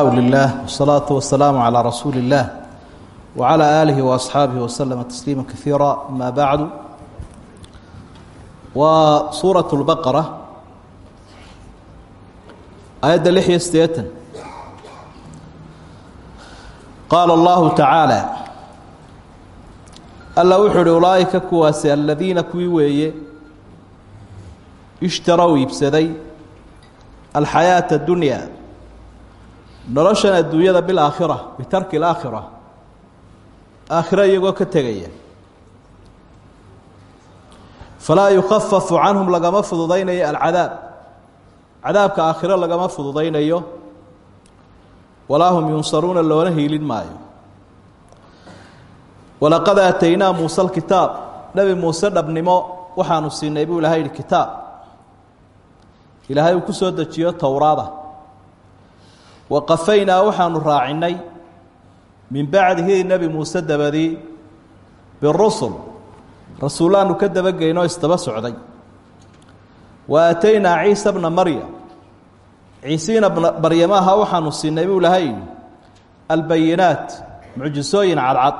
لله والصلاة والسلام على رسول الله وعلى آله وأصحاaبه وسلم تسليما كثيرا أما بعد waa suuraة البقرة aيadda لح iyo sideetan qaala الlahu taعaalى alla wuxuu uhi ulaaئika kuwaasi aladiina kuwii weeye ishtarow iibsaday alxayaaةa الdunya noloshan adduunyada bilaakhira bitarki alaakhira aakhiro iyagoo ka tegaya. Falaa yukafafu canhum lagama fududaynayo alcadaab. Cadaabka aakhiro lagama fududaynayo. Walaa hum yunsaruuna loona hiilin maayo. Walaqad aataynaa muuse alkitaab. Nebi muuse dhabnimo waxaanu siinay buu ilahay yihi kitaab. Ilaahay uu ku soo dejiyo towraada waqafaynaa waxaanu raacinay min bacdihi nebi muuse dabadii birusul rasuullaanu ka dabageynoo isdaba socday. Wa aataynaa ciisa bna maryam. Ciisiina maryamaha waxaanu siinay buu lahay albayinaat mucjisooyin cadcad.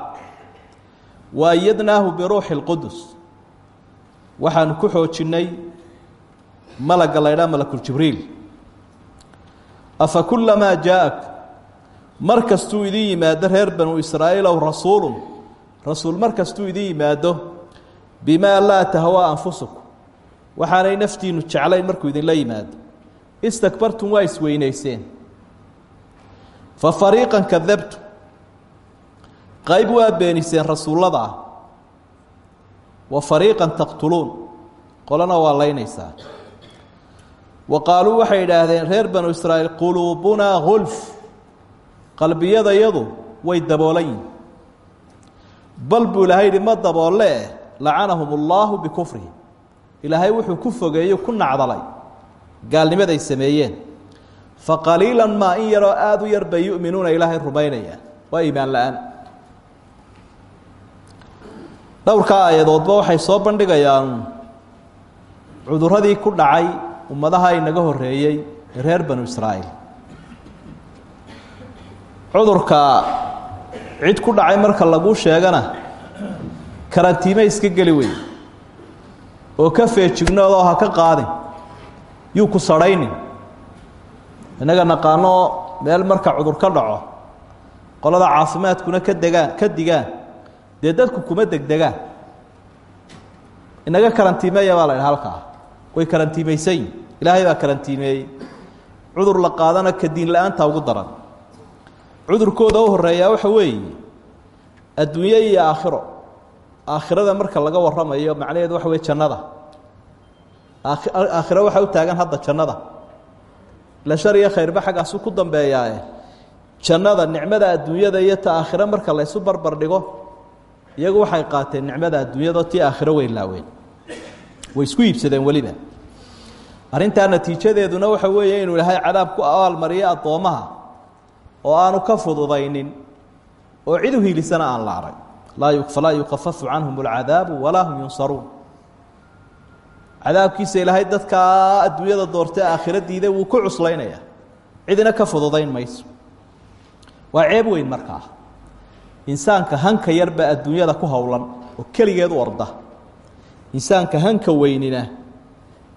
Wa ayadnaahu biruuxi اlqudus waxaanu ku xoojinnay malagga la ydhaha malakuljibriil afa kulamaa jaa-ak mar kastuu idin yimaado reer banu israa'iilow rasuulun. Rasuul mar kastuu idin yimaado bimaa laa tahwaa anfusukum waxaanay naftiinu jeclayn markuu idinla yimaado. Istakbartum waa isweynayseen. Fa fariiqan kadabtu. Qayb waa beeniseen rasuullada ah. Wa fariiqan taqtuluun. Qolana waa laynaysaa wa qaaluu waxay idhaahdeen reer banu israa'iil quluubunaa gulf. Qalbiyadayadu way daboolan yihiin bal buu ilaahay yihi ma daboolle eh lacanahum allaahu bikufrihim. Ilaahay wuxuu ku fogeeyo ku nacdalay. Gaalnimaday sameeyeen. Fa qaliilan maa in yaroo aada u yar bay yu'minuuna ilaahay rumaynayaan waa iimaan la'aan. Dhowrkaa waxay soo bandhigayaan. Cuduradii ku dhacay ummadaha inaga horeeyey ee reer banu israa'iil. Cudurka cid ku dhacay marka laguu sheegana karantiime iska geli wey oo ka feejignoodoo ha ka qaadin yuu ku sarhaynin innaga naqaano meel marka cudur ka dhaco qolada caafimaadkuna ka degaan ka digaan dee dadku kuma degdegaan inaga karantiimeeya baa la idha halkaa way karantiimaysan yihiin ilaahay baa karantiimeeyey cudur la qaadana ka diin la'aanta ugu daran. Cudurkooda u horeeyaa waxa weeye adduunye iyo aakhiro. Aakhirada marka laga warramayo macnaheedu waxa weye jannada. Aakhiro waxaa u taagan hadda jannada. Ila shar iyo khayrba xaggaasu ku dambeeyaae jannada nicmada adduunyada iyo ta aakhiro marka laysu barbar dhigo iyagu waxay qaateen nicmada adduunyado tii aakhiro way laaween. Way isku iibsadeen weliba arrintaa natiijadeeduna waxa weeye inuu ilaahay cadaab ku abaalmariyo addoommaha oo aanu ka fududaynin oo cid hiilisana aan la arag laa falaa yukafafu canhum alcadaabu walaa hum yunsaruun. Cadaabkiisa ilaahay dadkaa adduunyada doortay aakhiro diiday wuu ku cuslaynaya. Cidina ka fududayn mayso. Waa ceeb weyn markaa. Insaanka hanka yarbaa adduunyada ku howlan oo keligeed u orda. Insaanka hanka weynina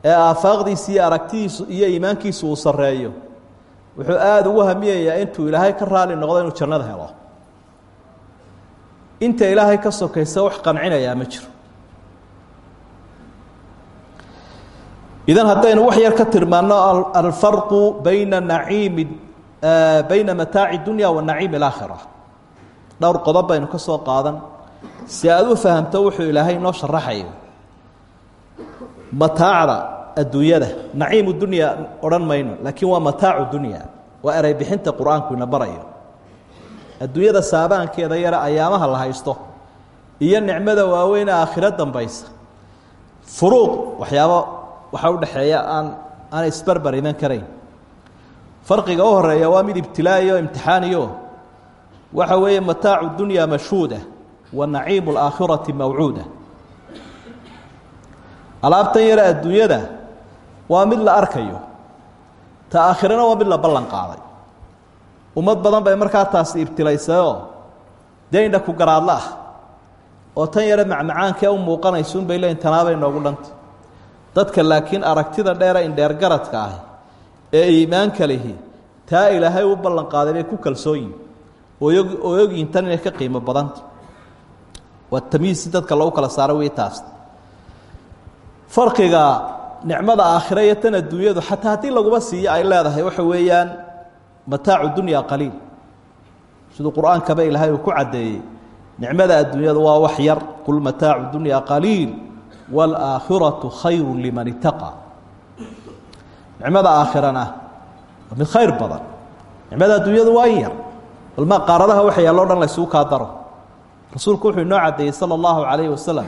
ee aafaaqdiisa iyo aragtidiisu iyo iimaankiisu uu sarreeyo wuxuu aada ugu hamiyayaa intuu ilaahay ka raali noqdo inuu jannada helo. Inta ilaahay ka sokaysa wax qancinayaa ma jiro. Idan haddaynu wax yar ka tilmaanno alfarqu bayna naciimi bayna mataaci dunya wa naciimi alaakhira dhowr qodob baynu ka soo qaadan. Si aada u fahamto wuxuu ilaahay noo sharaxayo. Mataacda adduunyada. Naciimu dunya odhan mayno laakiin waa mataacu dunya. Waa eray bixinta qur'aanku ina barayo. Adduunyada saabaankeeda yare ayaamaha la haysto iyo nicmada waaweyne aakhiro dambaysa. Furuuq waxyaabo waxaa u dhexeeya aan aan isbarbar iman karayn. Farqiga u horreeya waa mid ibtilaayo imtixaaniyo. Waxa weeye mataacu dunya mashhuuda wa naciimu alaakhirati mawcuuda. Alaabtan yare adduunyada waa mid la arkayo. Ta aakhirana waa mid la ballan qaaday. Ummad badan bay markaa taasi ibtilaysayoo dee indha ku garaadla ah. Oo tan yare macmacaankee u muuqanaysuun bay leeyiin tanaabay noogu dhanta dadka laakiin aragtida dheere indheergaradka ah ee iimaanka lihi taa ilaahay u ballan qaaday ku kalsoonyihin oo ogyihiin tan inay ka qiimo badanta waa tamyiisi dadka lagu kala saaro wey taas. Farqiga nicmada aakhire iyo tan adduunyadu xataa haddii laguba siiyo ay leedahay waxa weeyaan mataacu dunya qaliil. Siduu qur'aankaba ilaahay uu ku caddeeyey. Nicmada adduunyada waa wax yar. Qul mataacu dunya qaliil. Wاlaakhiratu khayru liman itaqaa nicmada aakhirana waa mid khayr badan. Nicmada adduunyadu waa yar. Balma qaaradaha waxa dhan laysugu kaa daro rasuulku wuxuu inoo caddeeyey sala allahu calayhi wasalam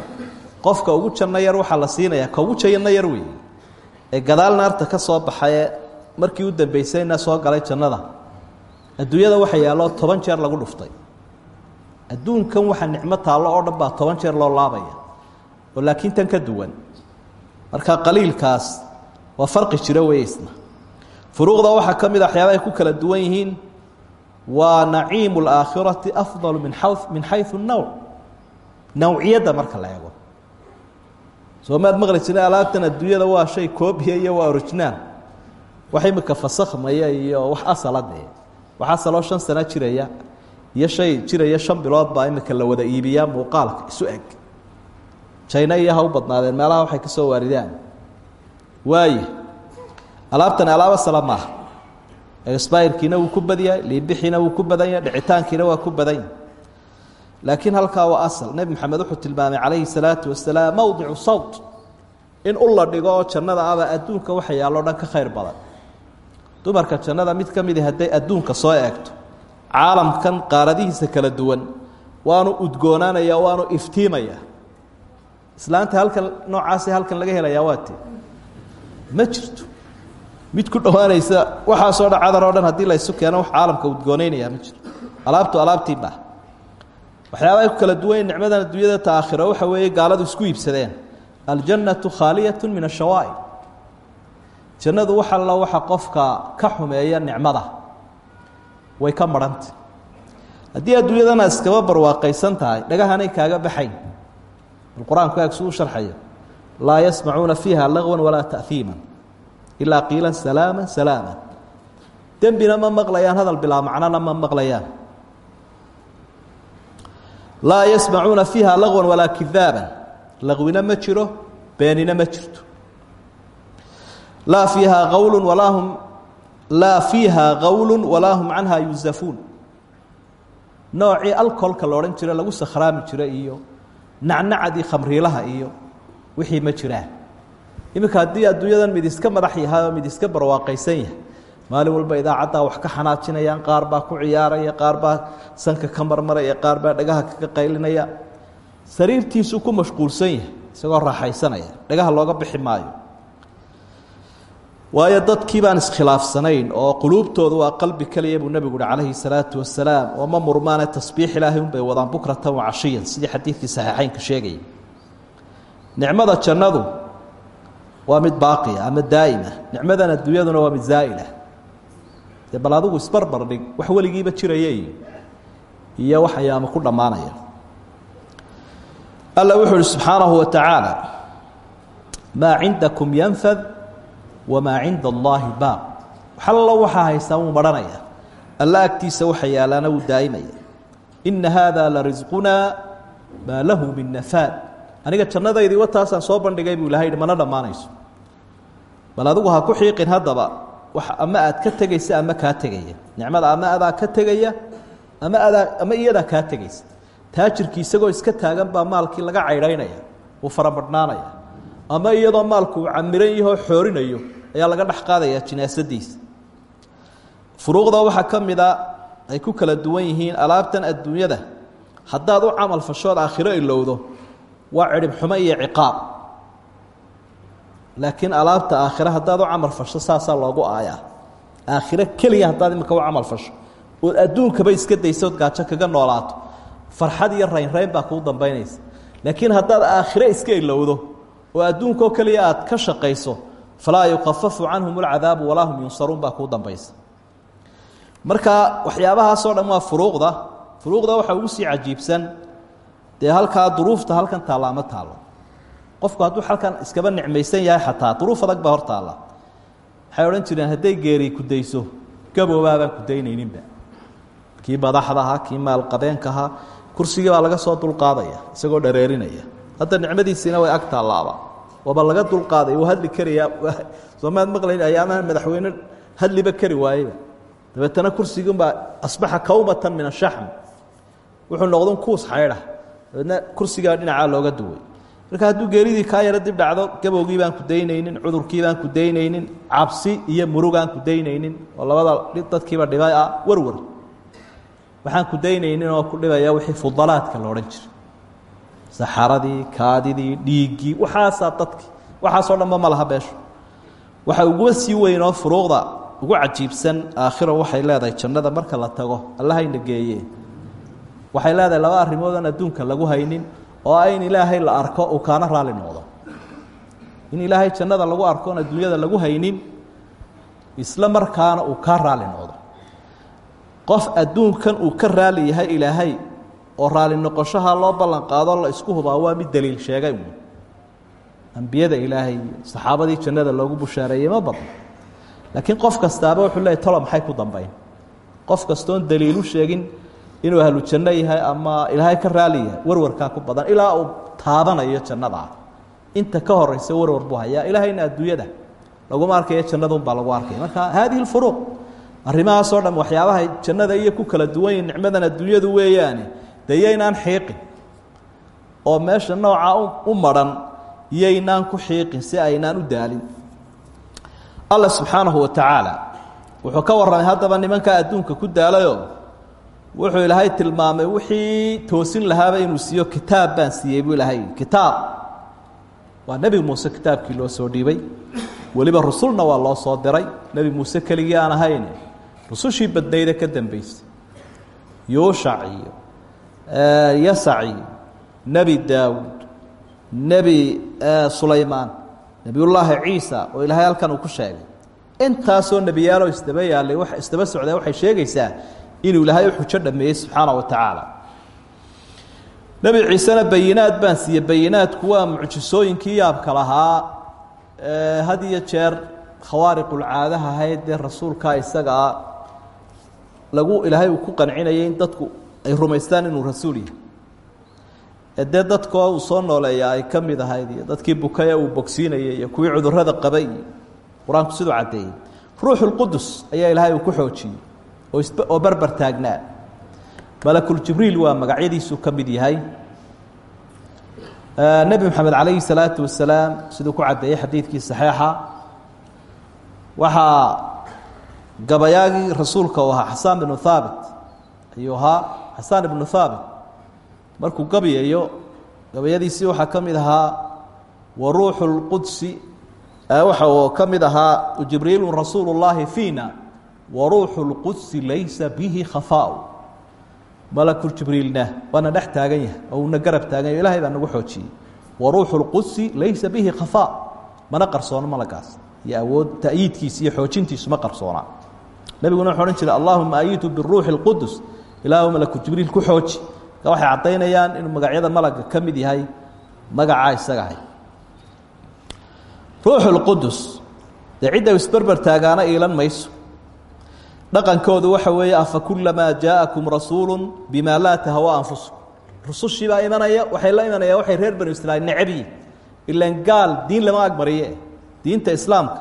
qofka ugu janno yar waxaa la siinayaa ka ugu janno yar weeye. Ee gadaal naarta ka soo baxaye markii u dambaysayna soo galay jannada. Adduunyada waxa yaalloo toban jeer lagu dhuftay. Adduunkan waxa nicmo taallo oo dhan baa toban jeer loo laabaya. Oo laakiin tan ka duwan. Marka qaliilkaas waa farqi jiro weeye isna furuuqda waxaa ka mid a waxyaaba ay ku kala duwan yihiin waa naciimu اlaakhirati afdalu min aw min xayu nawc nawciyadda marka la eego soo maad maqli jira alaabtan adduunyada waa shay koobiya iyo waa originaal wax imika fasakhmaya iyo wax asala dee wax asaloo shan sano jiraya iyo shay jiraya shan bilood baa imika la wada iibiyaa muuqaalka isu eg. Jayna iyo ha u badnaadeen meelaha waxay ka soo waaridaan. Waaye alaabtani alaab asala maaha. Sbayrkiina wuu ku badyahay liibixiina wuu ku badan yahay dhicitaankiina waa ku badan yahay laakiin halkaa waa asal. Nebi moxamed wuxuu tilmaamay calayhi salaatu wasalaam mowdicu sawt. In u la dhigo oo jannada aba adduunka waxa yaalloo dhan ka khayr badan. Dumarka jannada mid ka midi hadday adduunka soo eegto caalamkan qaaradihiisa kala duwan waanu udgoonaanaya waanu iftiimaya. Islaanta halkan noocaasi halkan laga helayaa waa te ma jirto. Mid ku dhowaanaysa waxaasoo dhan cadar oo dhan haddii laysu keeno wax caalamka udgoonaynayaa ma jiro alaabtu alaabtii bah waxyaabahay ku kala duwan nicmadan adduunyada ta aakhiro waxa weeye gaaladu isku iibsadeen. Aljannatu khaaliyatu min ashawaa'ib jannadu wax alla waxa qofka ka xumeeya nicmada. Way ka marhantay haddii adduunyadana iskaba barwaaqaysan tahay dhagahanay kaaga baxayn. Bal qur'aanku sharxaya laa yasmacuuna fiiha lagwan walaa ta'hiima ilaa qiila salaama salaama dembina ma maqlayaan hadal bilaa macnona ma maqlayaan laa yasmacuuna fiiha lagwan walaa kidaaban. Laqwina ma jiro beenina ma jirto. Laa fiiha qawlu walaa hum laa fiiha qawlu walaa hum canha yuzafuun. Noocii alcoholka la odhan jira lagu sakhraami jira iyo nacnacadii khamriilaha iyo wixii ma jiraan. Iminka haddii adduunyadan mid iska madax yahay oo mid iska barwaaqaysan yahay maalin walba idaacaddaa wax ka xanaajinayaan qaar baa ku ciyaaraya qaar baa sanka ka marmaraya qaar baa dhagaha kaga qaylinaya. Sariirtiisuu ku mashquulsan yahay isagoo raaxaysanaya dhagaha looga bixi maayo. Waayo dadkii baan iskhilaafsanayn oo quluubtooda waa qalbi keliya buu nebigu uhi calayhi salaatu wasalaam oo ma murmaane tasbiix ilaahay unbay wadaan bukratan wa cashiyan. Sidii xadiidkii saxiixeynka sheegayay nicmada jannadu waa mid baaqiya ama daa'ima nicmadan adduunyaduna waa mid zaa'ila dee bal adigu wax weligiiba jiraya iyo wax ayaama ku dhammaanaya. Alla wuxuu uhi subxaanahu wa tacaala maa cindakum yanfad wamaa cinda allaahi baaq. Waxallo waxaa haystaa wuu alla agtiisa waxa yaalaana wuu daa'imaya. Inna haada la risqunaa maa lahu min nafaad. Aniga jannadaydii wataasaan soo bandhigay buu ilahay mana dhammaanayso. Bal ha ku xiiqin haddaba ama aad ka tegaysa ama kaa tegaya. Nicmada ama adaa ka tegaya ama adaa ama iyadaa kaa tegaysa. Taajirkii isagoo iska taagan baa maalkii laga caydhaynaya uu farabadhnaanaya ama iyadoo maalku uu camiran yahoo xoorinayo ayaa laga dhex qaadaya jinaasadiisa. Furuuqda waxaa ka mida ay ku kala duwan yihiin alaabtan adduunyada. Haddaad u camal fashood aakhiro ilowdo waa cidhib xumo iyo ciqaab laakiin alaabta aakhire haddaad u camal fasho saasaa loogu aayaa. Aakhiro keliya haddaad imika u camal fasho. Ood adduunkaba iska daysood gaajo kaga noolaato. Farxad iyo raynrayn baa kuu dambaynaysa. Laakiin haddaad aakhire iska ilowdo oo adduunkaoo keliya aad ka shaqayso falaa yukafafu canhum alcadaabu walaa hum yunsaruun baa kuu dambaysa. Marka waxyaabahaasoo dhan waa furuuqda. Furuuqda waxaa ugu sii cajiibsan. Dee halkaa duruufta halkan taalla ama taallo qofku hadduu halkan iskaba nicmaysan yahay xataa duruuf adag baa hor taalla. Waxay odhan jireen hadday geeri kudayso gaboobaabaan kudaynayninba kii madaxda ahaa kii maalqabeenka ahaa kursigii baa laga soo dulqaadaya isagoo dhareerinaya hadda nicmadiisiina way ag taallaaba waaba laga dulqaaday uu hadli karayaa soomaad maqlayn ayaamaha madaxweyne hadliba kari waayeba dabeetana kursigiinbaa asbaxa kawmatan min ashaxm wuxuu noqdon kuus xaydha. Dabeetna kursigaa dhinacaa looga duway marka hadduu geeridii kaa yaro dib dhacdo gabowgii baan ku daynaynin cudurkii baan ku daynaynin cabsi iyo murugaan ku daynaynin oo labada dadkiiba dhibay ah warwar waxaan ku daynaynin oo ku dhibaya wixii fudalaadka la odhan jiray. Saxaradii kaadidii dhiiggii waxaasaa dadki waxaasoo dhanba ma laha beesho. Waxa uguba sii weynoo furuuqda ugu cajiibsan aakhiro waxay leedahay jannada marka la tago allahayna geeye waxay leedahay laba arrimood aan adduunka lagu haynin oo ah in ilaahay la arko uu kaana raali noqdo. In ilaahay jannada lagu arko oon adduunyada lagu haynin isla markaana uu kaa raali noqdo. Qof adduunkan uu ka raali yahay ilaahay oo raali noqoshaha loo ballan qaado la isku hubaa waa mid daliil sheegay uun. Ambiyada ilaahay saxaabadii jannada loogu bushaareeyey ma badno laakiin qof kastaaba wuxuu leeyay tolo maxay ku dambayn? Qof kastoon daliilu sheegin inuu ahlu janno yahay ama ilaahay ka raali yahay warwarkaa ku badan ilaa uu taabanayo jannada. Ah inta ka horeysa warwar buu hayaa. Ilaahayna adduunyada laguma arkayo jannadunbaa lagu arkaya marka haadihi lfuruuq arrimahaasoo dham waxyaabaha jannada iyo ku kala duwan yihiin nicmadan adduunyadu weeyaane dee yaynaan xiiqin. Oo meesha noocaa u madhan yaynaan ku xiiqin si aynaan u daalin. Alla subxaanahu wa tacaala wuxuu ka warramay haddaba nimankaa adduunka ku daalayoo wuxuu ilaahay tilmaamay wixii toosin lahaaba inuu siiyo kitaab baan siiyey buu ilaahay. Kitaab. Waa nebi muuse kitaabkii loo soo dhiibay. Weliba rusulna waa loo soo diray. Nebi muuse keligii aan ahayn. Rusushii badnayda ka dambeysay yuushac iyo yasac iyo nebi sulaymaan nebiyullaahi ciisa oo ilaahay halkan uu ku sheegay. Intaasoo nebiyaaloo isdaba yaallay wa isdaba socday waxay sheegaysaa inuu ilaahay u xujo dhameeyey subxaana wa tacaala. Nebi ciisena bayinaad baan siiyey. Bayinaadku waa mucjisooyinkii yaabka lahaa had iyo jeer khawaariqulcaadaha ahayd dee rasuulkaa isagaa lagu ilaahay uu ku qancinayay in dadku ay rumaystaan inuu rasuul yahay. Ee dee dadkoo uu soo nooleeyaa ay ka mid ahayd iyo dadkii bukaya uu bogsiinayay iyo kuwii cudurrada qabay iyo qur'aanku siduu caddeeyey. Ruuxulqudus ayaa ilaahay uu ku xoojiyey oo berber taagnaa malakuljibriil waa magacyadiisuu ka mid yahay. Nebi moxamed calayhi salaatu wasalaam siduu ku caddeeyey xadiidkii saxiixa waxaa gabayaagii rasuulka uu ahaa xasaan binu haabit ayuu ahaa xasaan ibnu markuu gabayayo gabayadiisii waxaa ka mid wa ruuxu اlqudsi waxa uu ka mid ahaa jibriilu rasuulu اllaahi fiina waruuxu lqudsi laysa bihi khafaau malaku jibriilna waana dhex taagan yahay oo uuna garab taagan yah ilahay baa nagu xoojiyey. Waruuxu lqudsi laysa bihi khafa mana qarsoono malagaas iyo awood tayiidkiis iyo xoojintiisu ma qarsoona nebiguna wuxu odhan jiray allahuma ayitu biruuxi اlqudus ilaahw malaku jibriil ku xooji. Marka waxay caddaynayaan inuu magacyada malaga ka mid yahay magacaa isagahay ruuxu lqudus dee cidda isberber taagaana iilan mayso dhaqankoodu waxa weeye afa kulamaa jaa'akum rasuulu bimaa laa tahwa anfusukum. Rusushii baa imanaya waxay la imanayaan waxay reer banu israiil necabyi ilan gaal diin lama agmariye diinta islaamka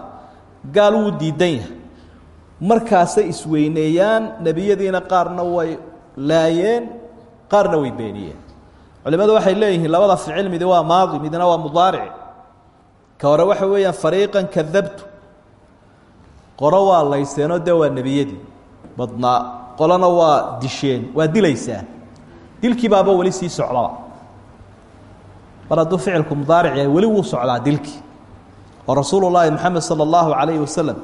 gaal wuu diidan yahay. Markaasay isweyneeyaan nebiyadiina qaarna way laayeen qaarna way beeniyeen. Culimadu waxay leeyihiin labada ficil midi waa maadi midna waa mudaaric. Ka hore waxa weeyaan fariiqan kadabtu qoro waa layseenoo dee waa nebiyadii. Badnaa qolona waa disheen waa dilaysaa. Dilkii baaba weli sii socdaba. Mar hadduu ficilku mudaaric yahay weli wuu socdaa dilkii oo rasuulu llaahi moxamed sala allahu calayhi wasalam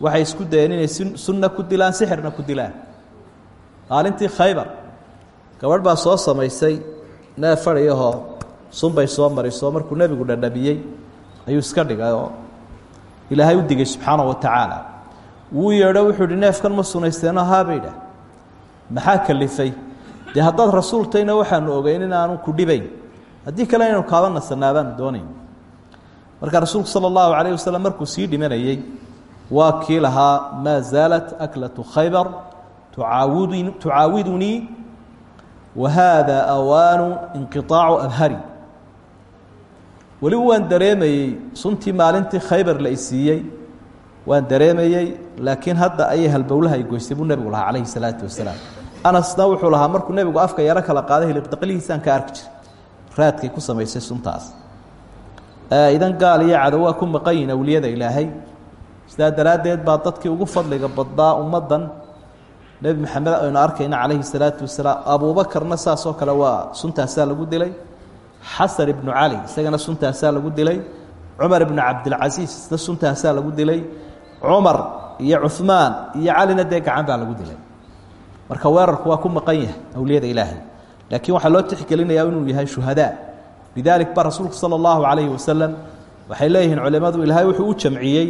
waxay isku dayeen inay sunna ku dilaan sixirna ku dilaan. Maalintii khaybar gabadh baa soo samaysay neef fadhiyahoo sunbay soo mariso markuu nebigu dhadhamiyey ayuu iska dhigay ilaahay u digay subxaanahu wa tacaala. Wuu yeedho wuxuu ihi neefkan ma sunaysteenoo haabay dhah maxaa kalifay? Dee haddaad rasuultayna waxaanu ogeyn in aanu ku dhibayn. Haddii kale inaynu kaaba nasanaabaan doonayn. Marka rasuulku sala allahu calayh markuu sii dhimanayey waa kii lahaa maa aklatu khaybar tucaawid tucaawidunii wa haada awaanu inqiطaacu abhari weli waan dareemayey suntii maalintii khaybar la isiiyey waan dareemayey laakiin hadda ayay halbowlaha ay goystay buu nebigu lahaa calayhi salaatu wasalaam. Anasna wuxuu lahaa markuu nebigu afka yaro kala qaaday hilibdaqlihiisaan ka arki jiray. Raadkay ku samaysay suntaas. Idan gaal iyo cadow waa ku maqan yihiin awliyada ilaahay. Sidaa daraaddeed baa dadkii ugu fadliga badnaa ummaddan nebi maxamed aynu arkayna calayhi salaatu wasalaam abuubakarna saas oo kale waa suntaasaa lagu dilay xasan ibnu cali isagana suntaasaa lagu dilay. Cumar ibnu cabdilcasiis isna suntaasaa lagu dilay. Cumar iyo cuhmaan iyo calina dee gacan baa lagu dilay. Marka weerarku waa ku maqan yahay awliyada ilaahay. Laakiin waxaa loo tixgelinayaa inuu yahay shuhadaa. Lidaalik ba rasuulku sala allahu calayhi wasalam waxay leeyihiin culimmadu ilaahay wuxuu u jamciyey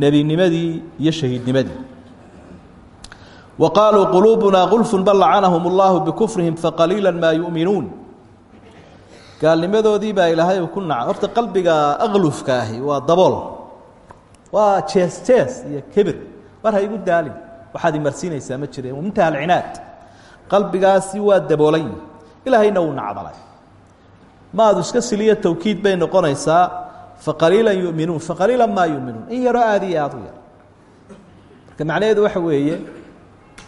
nebinimadii iyo shahiidnimadii. Wa qaaluu quluubunaa gulfun bal lacanahum allahu bikufrihim faqaliila maa gaalnimadoodii baa ilaahay uu ku naca. Horta qalbiga aklufka ahi waa dabool waa jees jees iyo kibir. War ha igu daalin. Waxaad imarsiinaysaa ma jireen muntaha alcinaad. Qalbigaasi waa daboolan yihi ilaahayna wuu nacdalay. Maadu iska siliyo tawkiid bay noqonaysaa faqaliila yuminuun faqaliila maa yuminuun. In yaroo aada iyo aada u yar. Marka macnaheedu waxa weeye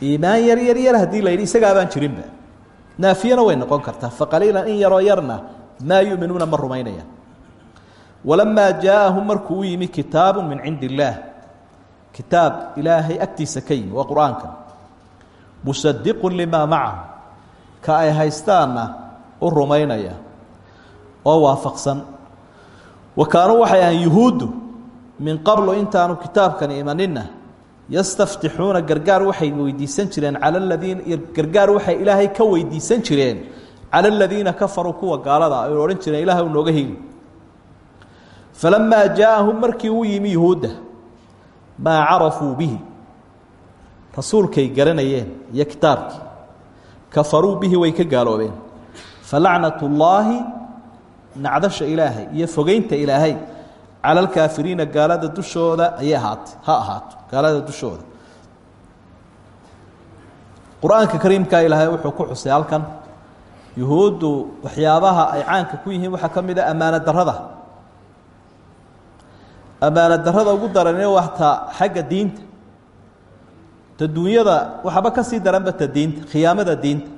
iimaan yar yar yar haddii la yidhi isagaa baan jirinba. Naafiyana way noqon kartaa. Faqaliilan in yaroo yarna maa yuminuuna ma rumaynayaan. Walamaa jaaahum markuu u yimi kitaabu min cindi illaah kitaab ilaahay agtiisa ka yimi waa qur'aanka. Ka ay haystaanna u rumaynaya oo waafaqsan. Wa kaanuu waxay ahayn yuhuuddu min qablu intaanu kitaabkani imanina yastaftixuuna gargaar waxay weydiisan jireen cala ladiina gargaar waxay ilaahay ka weydiisan jireen cala aladiina kafaruu kuwa gaalada ay odhan jireen ilahay u nooga heli falamaa jaaahum markii uu yimi yuhuudda maa carafuu bihi rasuulkay garanayeen iyo kitaabkii bihi way ka gaaloobeen falacnat nacdasha ilaahay iyo fogeynta ilaahay cala alkaafiriina gaalada dushooda ayay ahaatay ha ahaato gaalada dushooda qur'aanka ilaahay wuxuu ku xusay halkan yuhuuddu waxyaabaha ay caanka ku yihiin waxaa ka mid a ammaano darada ammaano darada ugu darane wataa xagga diinta. Ta duunyada waxaba ka sii daranba ta diinta khiyaamada diinta.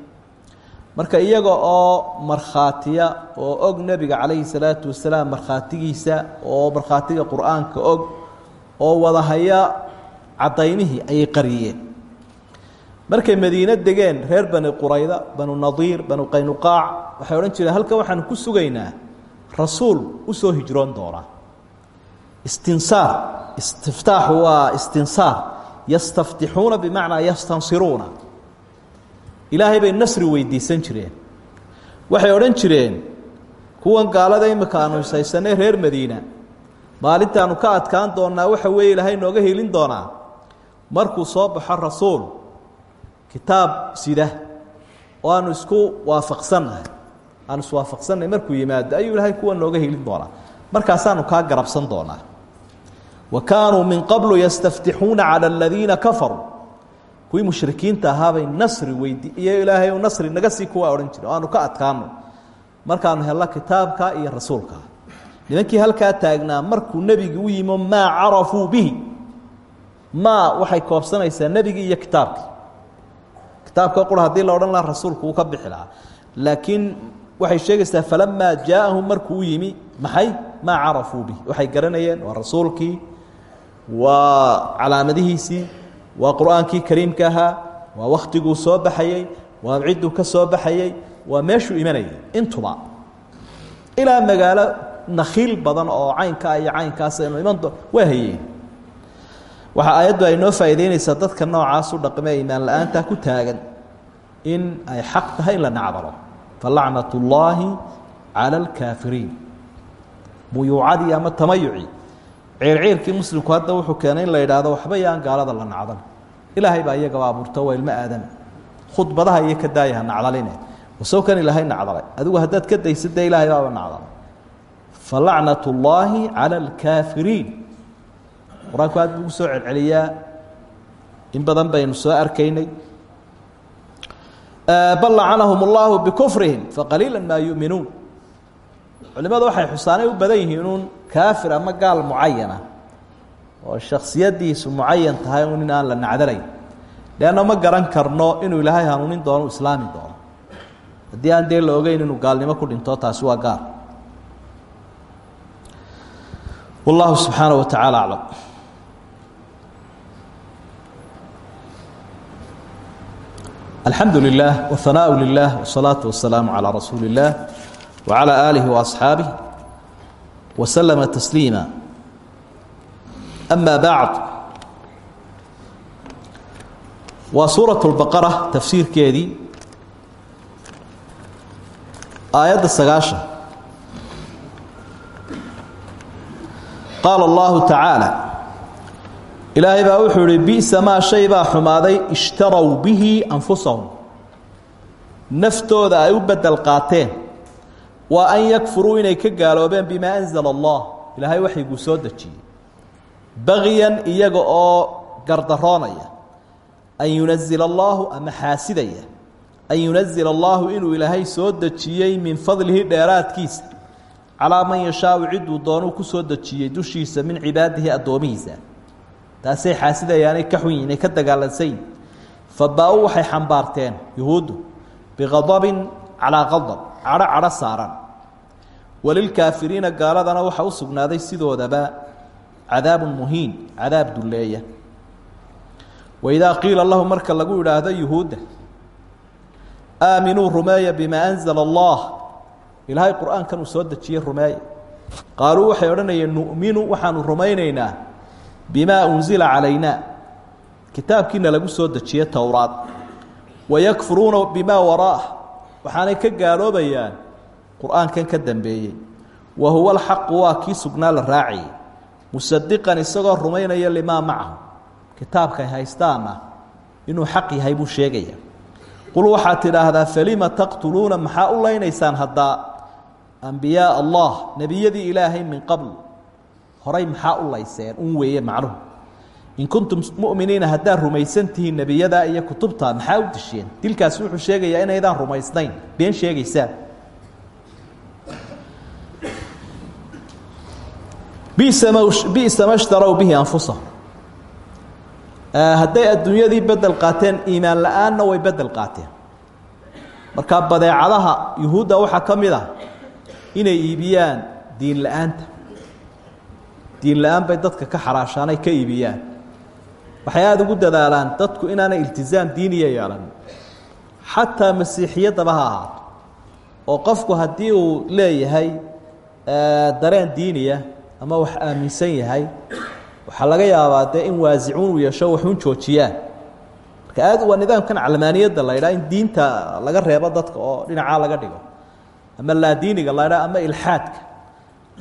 Marka iyaga oo markhaatiya oo og nebiga calayhi salaatu wasalaam markhaatigiisa oo markhaatiga qur'aanka og oo wadahaya cadaymihii ayay qariyeen markay madiine degeen reer bani qurayda banu nadiir banu qaynuqaac waxay odhan jireen halkan waxaanu ku sugaynaa rasuul u soo hijroon doona. Istinsaar istiftaaxu waa istinsaar. Yastaftixuuna bimacnaa yastansiruuna. Ilaahay bay nasri weydiisan jireen. Waxay odhan jireen kuwan gaalada imika aanu ishaysanay reer madiina maalintaanu ka adkaan doonnaa waxa weeye ilaahay nooga helin doonaa. Markuu soo baxo rasuul kitaab sida oo aanu isku waafaqsannahay aanu iswaafaqsannahay markuu yimaado ayuu ilaahay kuwa nooga helin doonaa. Markaasaanu kaa garabsan doonaa. Wa kaanuu min qablu yastaftixuuna cala aladiina kafaruu. Kuwii mushrikiinta ahaabay nasri weydi iyo ilaahay ou nasri naga sii kuwa odhan jire o aanu ka adkaano markaanu helno kitaabka iyo rasuulka. Nimankii halkaa taagnaa markuu nebigi u yimo maa carafuu bihi? Maa waxay koobsanaysaa nebigii iyo kitaabkii kitaabka qura haddii la odhan laha rasuulku uu ka bixi lahaa. Laakiin waxay sheegaysaa falamaa jaaahum markuu u yimi maxay? Maa carafuu bihi. Waxay garanayeen waa rasuulkii waa calaamadihiisii waa qur'aankii kariimka ahaa waa wakhtiguu soo baxayey waa cidduu ka soo baxayey waa meeshuu imanayay. Intuba ilaa magaalo nakhiil badan oo caynkaa iyo caynkaas inu iman waa hayeen waxaa ayaddu ay noo faa'iideynaysaa dadka noocaas u dhaqme ee imaan la'aantaa ku taagan in ay xaq tahay in la nacdalo falacnat ullaahi cala alkaafiriin muyuucadii ama tamayucii ciirciirkii muslimku hadda wuxuu keenay in la yidhaahdo waxba yaan gaalada la nacdan ilaahay baa iyagaba abuurta waa ilmo aadan. Khudbadaha iyo ka daayaha nacdaline wasow kan ilaahay nacdalay adigu haddaad ka daysid dee ilaahay baaba nacdal falacnat ullaahi cala alkaafiriin qur'aanku aad buu ugu soo celceliyaa. In badan baynu soo arkaynay. Bal lacanahum اllahu bikufrihim faqaliila maa yu'minuun. Culimadu waxay xusaanay u badan yihiin uun kaafir ama gaal mucayana oo shaksiyadiisu mucayan tahay in aan la nacdalayn. Leanna ma garan karno inuu ilaahay hanuunin doono islaami doono. Haddii aan dee la inuu gaalnimo ku dhinto taasi waa gaal wallahu subxaanaه wa tacaala aclam alxamdu lilah whanaaء lilah wالsalaaةu wasalaamu calىa rasuuli اllah wعalى aalihi وaصxaabih waslama tasliima ama bacd waa suuraة اlbaqara tafsiirkeedii aayadda sagaashan qaala allahu tacaala ilaahay baa wuxuu ihi bisa maa shay baa xumaaday ishtarow bihi anfusahum. Naftooda ay u bedel qaateen. Waa an yakfuruu inay ka gaaloobeen bimaa anzala allah. Ilaahay waxayguu soo dejiyey. Bagyan iyaga oo gardaroonaya. An yunazila allaahu ama xaasidaya. An yunazila allaahu inuu ilaahay soo dejiyey min fadlihi dheeraadkiisa. Calaa man yashaau ciduu doonuu ku soo dejiyey dushiisa min cibaadihi addoomihiisa taasay xaasidayaanay ka xun yihiin ay ka dagaalansayin fa baa-u waxay xambaarteen yuhuuddu biqadabin calaa qadab cadho cadho saaran. Walilkaafiriina gaaladana waxaa u sugnaaday sidoodaba cadaabun muhiin cadaab dulleeya. Waidaa qiila lahu marka lagu idhaahdo yuhuudda aaminuu rumeeya bimaa anzala allah. Ilaahay qur'aankan soo dejiyey rumeeya. Qaaluu waxay odhanayeen nu'minu waxaanu rumaynaynaa bimaa unzila calayna. Kitaabkiina lagu soo dejiyey towraad. Wayakfuruuna bimaa waraah. Waxaanay ka gaaloobayaan qur'aankan ka dambeeyey. Wa huwa alxaqu waa kii sugnaa la raacayay musadiqan isagoo rumaynaya limaa macahu kitaabkay haystaana inuu xaq yahay buu sheegaya. Qul waxaad tidhaahdaa falima taqtuluuna? Maxaa u leynaysaan haddaa? Ambiyaa allah nebiyadii ilaahay min qabl horay maxaa u layseen? Un weeye macnuhu. In kuntum mu'miniina haddaad rumaysan tihiin nebiyadaa iyo kutubtaa maxaa u disheen? Dilkaasi wuxuu sheegayaa inaydaan rumaysnayn. Been sheegaysaan bisa ma shtarow bihi anfusahum hadday adduunyadii bedel qaateen iimaan la'aanna way bedel qaateen. Markaa badeecadaha yuhuudda waxaa ka mid ah inay iibiyaan diin la'aanta diin la'aan bay dadka ka xaraashaanay ka iibiyaan. Waxay aada ugu dadaalaan dadku inaanay iltizaam diiniya yeelan. Xataa masiixiyaddaba ha ahaato. Oo qofku haddii uu leeyahay dareen diiniya ama wax aaminsan yahay waxaa laga yaabaa dee in waasicuun uu yeesho waxuun joojiyaan. Marka aad waa nidaamkan calmaaniyadda la ydhaha in diinta laga reebo dadka oo dhinacaa laga dhigo. Ama laadiiniga la ydhaha ama ilxaadka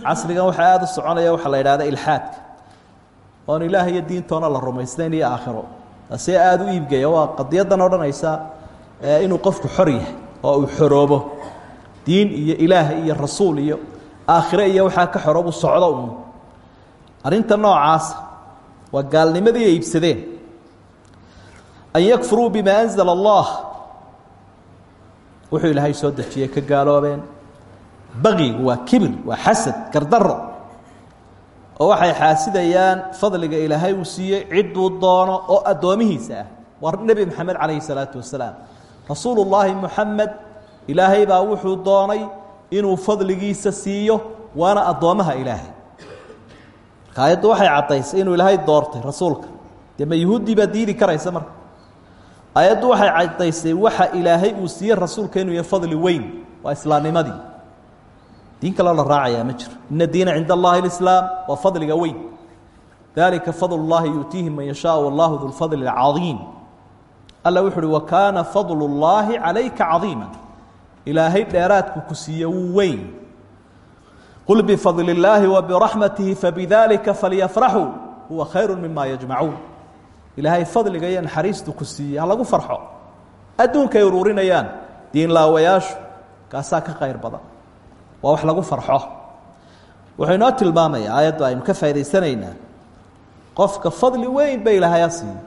casrigan waxaa aada u soconaya waxaa la yidhahda ilxaadka. Oon ilaah iyo diintoona la rumaysnayn iyo aakhiro. Taasee aada u iibgaya waa qadiyadan odhanaysa inuu qofku xor yahay oo uu xoroobo. Diin iyo ilaah iyo rasuul iyo aakhire iyo waxaa ka xoroobu socdo un arrinta noocaasa waa gaalnimadii ay iibsadeen. An yakfuruu bimaa anzala allah. Wuxuu ilaahay soo dejiyey ka gaaloobeen baqigu waa kibir waa xasad gardaro oo waxay xaasidayaan fadliga ilaahay uu siiyey cidduu doono oo addoomihiisa ah. Waa nebi moxamed calayhi salaatu wasalaam. Rasuulu llaahi moxamed ilaahay baa wuxuu doonay inuu fadligiisa siiyo waana addoommaha ilaahay. Marka ayaddu waxay caddaysay inuu ilaahay doortay rasuulka. Dee ma yuhuuddii baa diidi karaysa marka? Ayaddu waxay caddaysay waxa ilaahay uu siiyey rasuulka inuu yahay fadli weyn waa islaamnimadii diin kaloo la raacayaa ma jiro ina diina cinda allahi اlislaam waa fadliga weyn dalika fadl اllahi yu'tiihi man yashaa wallahu du lfadli اcadiim alla wuxu uhi wakaana fadl اllaahi calayka cadiima ilaahay dheeraadku ku siiye wuu weyn qul bifadli illaahi wa biraxmatihi fabidalika falyafraxuu huwa khayru mima yajmacuun ilaahay fadliga iyo naxariistu ku siiyey ha lagu farxo adduunkay uruurinayaan diinlaawayaashu kaasaa ka khayr badan waa wax lagu farxo. Wuxuu inoo tilmaamaya aayaddu aynu ka faa'idaysanaynaa. Qofka fadli weyn ba ilaahay ha siiyo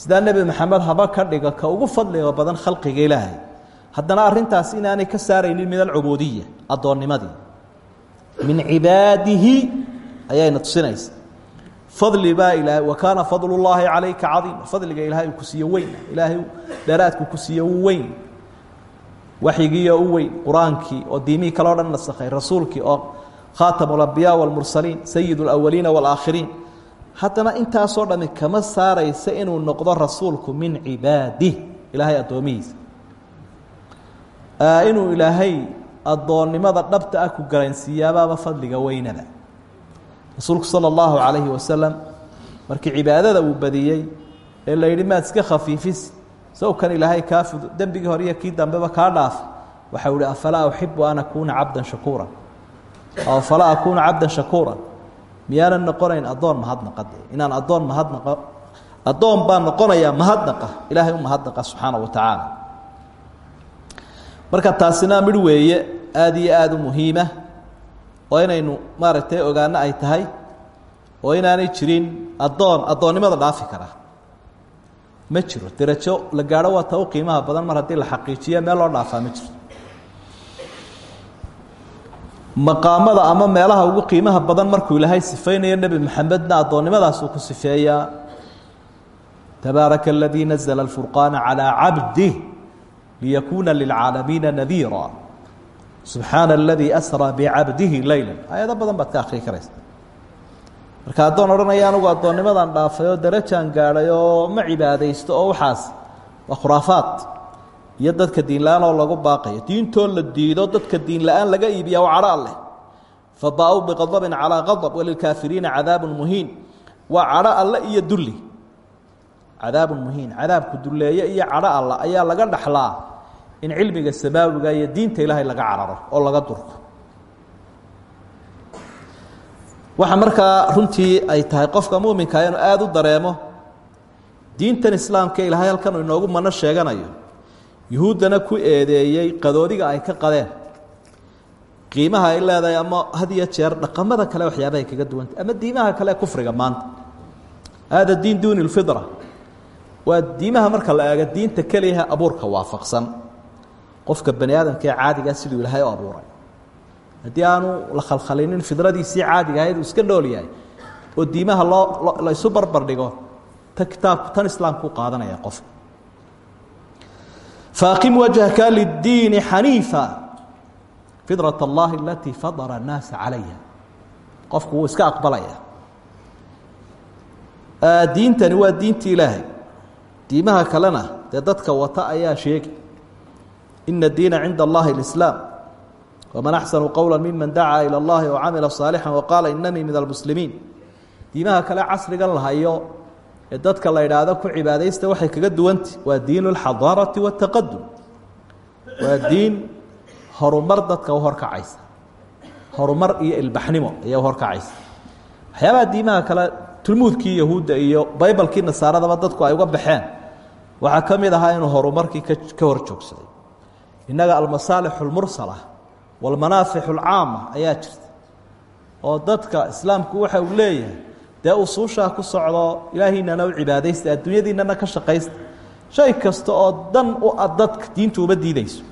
sidaa nebi maxamed haba ka dhiga ka ugu fadliga badan khalqiga ilaahay. Haddana arrintaas inaanay ka saaraynin min alcubuudiya addoonnimadii. Min cibaadihi ayayna tusinaysa. Fadli baa ilaahay wa kaana fadlu llaahi calayka cadiima. Fadliga ilaahay uu ku siiye weyn. Ilaahay dheeraadku ku siiye weyn waxyigiiyo u weyn qur'aankii oo diimihii kale o dhan nasakhay rasuulkii oo khaatamu alambiyaa walmursaliin sayid alawaliina waalaakhiriin haddana intaasoo dhami kama saaraysa inuu noqdo rasuulku min cibaadih ilaahay addoomihiisa. Inuu ilaahay addoonnimada dhabta ah ku garansiiyaabaaba fadliga weynaba. Rasuulku sala allahu calayhi wasalam markii cibaadada uu badiyey ee la maad iska khafiifis sawkan ilaahay kaa fudo dembigii hore iyo kii dambeba kaa dhaaf waxau ihi afalaa uxibu an akuuna cabdan shakuura aw falaa akuuna cabdan shakuura miyaanan noqonayn addoon mahadnaqa inaan addoon mahadnaqa addoon baan noqonayaa mahadnaqa ilaahay u mahadnaqa subxaana wa tacaala. Marka taasina midh weeye aada iyo aada u muhiima oo inaynu maaragtay ogaano ay tahay oo inaanay jirin addoon addoonnimada dhaafi kara ma jiro. Derajo la gaadho waa ta u qiimaha badan mar haddii la xaqiijiya meel loo dhaafaa ma jirto maqaamada ama meelaha ugu qiimaha badan markuu ilaahay sifeynayo nebi maxamedna addoonnimadaasuu ku sifeeyaa tabaaraka aladii nazla alfurqaana calaa cabdih liyakuuna lilcaalamiina nadiira. Subxaana aladii asraa bicabdihi leyla aayado badan baad ka akrii karaysa marka addoon odhanaya anugu addoonnimadan dhaafay oo darajaan gaadhay oo ma cibaadaysto oo waxaas waa khuraafaad. Iyo dadka diin la'aan oo lagu baaqayo diintoo la diido dadka diin la'aan laga iibiya waa cadho alleh faba-u biqadabin calaa qadab walilkaafiriina cadaabun muhiin. Waa cadho iyo dulli. Cadaabun muhiin cadaabku dulleeye iyo cadho alla ayaa laga dhaxlaa in cilmiga samaawiga iyo diinta ilaahay laga cararo oo laga durko waxa markaa runtii ay tahay qofka muuminka inuu aada u dareemo diintan islaamka ilaahay halkan uu inoogu mano sheeganayo. Yuhuuddana ku eedeeyey qadoodiga ay ka qadeen. Qiimaha ay leedahay ama had iyo jeer dhaqamada kale waxyaabahay kaga duwantay ama diimaha kale kufriga maanta. Hada diin duuni lfidra waa diimaha marka la eego diinta keliyaha abuurka waafaqsan. Qofka bani aadamka ee caadigaa siduu ilaahay u abuuray haddii aanu la khalkhalinin fidradiisii caadiga ahayd iska dhool yahay oo diimaha loo la isu barbar dhigo ta kitaabku tan islaamku qaadanaya qofka faaqim wajhaka liddiini xaniifa fidrat allahi alatii fadara annaasa calayha. Qofku iska aqbalaya. Diintani waa diintii ilaahay. Diimaha kalena dadka wata ayaa sheegi. Ina diina cinda allahi اlislaam wman axsanu qowla miman dacaa ilى اllahi wacamila صaalixا waqaala inanii min almuslimiin diimaha kale casrigan la hayo ee dadka la idhaahdo ku cibaadaysta waxay kaga duwanta waa diin اlxadaarati wاtaqadum waa diin horumar dadka u horkacaysa horumar iyo ilbaxnimo ayaa u horkacaysa waxyaabaha diimaha kale tulmuudkii yahuudda iyo baybalkii nasaaradaba dadku ay uga baxeen waxaa ka mid ahaa inuu horumarkii ka hor joogsaday innaga almasaalix اlmursala walmanaafic اlcaama ayaa jirta. oo dadka islaamku waxa uu leeyahay dee usuushaa ku socdo ilaahiinana u cibaadaysta adduunyadiinana ka shaqaysta shay kasta oo dan u a dadka diintu uma diideyso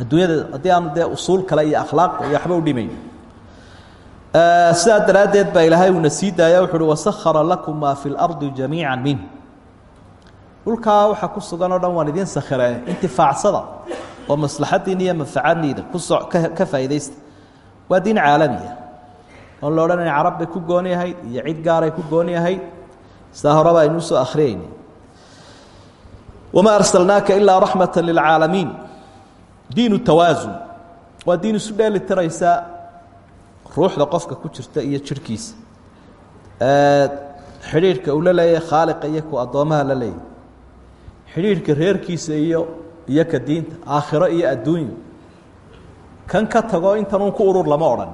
adduunyada haddii aanu dee usuul kale iyo akhlaaq iyo waxba u dhimayn. Sidaa daraaddeed baa ilaahay uuna sii daaya wuxu uhi wasakhara lakum maa fi اlardi jamiica minh dhulkaa waxa ku sugan oo dhan waan idiin sakhire intifaacsada oo maslaxadiina iyo manfacadniida kuso ka faa'iidaysta waa diin caalamiya oon la odhanaya carab bay ku gooni ahayd iyo cid gaaray ku gooni ahayd. Sidaa horeba aynuu soo akhriyayna wamaa arsalnaaka ilaa raxmata lilcaalamiin diinu tawaasun waa diin isu dheeli ruuxda qofka ku jirta iyo jirhkiisa xidhiidhka uu la leeyahay khaaliqa iyo ku addoomaha la leeyahy xidhiidhka reerkiisa iyo iyo ka diinta aakhiro iyo adduunyo. Kan ka tago intanuun ku urur lama odhan.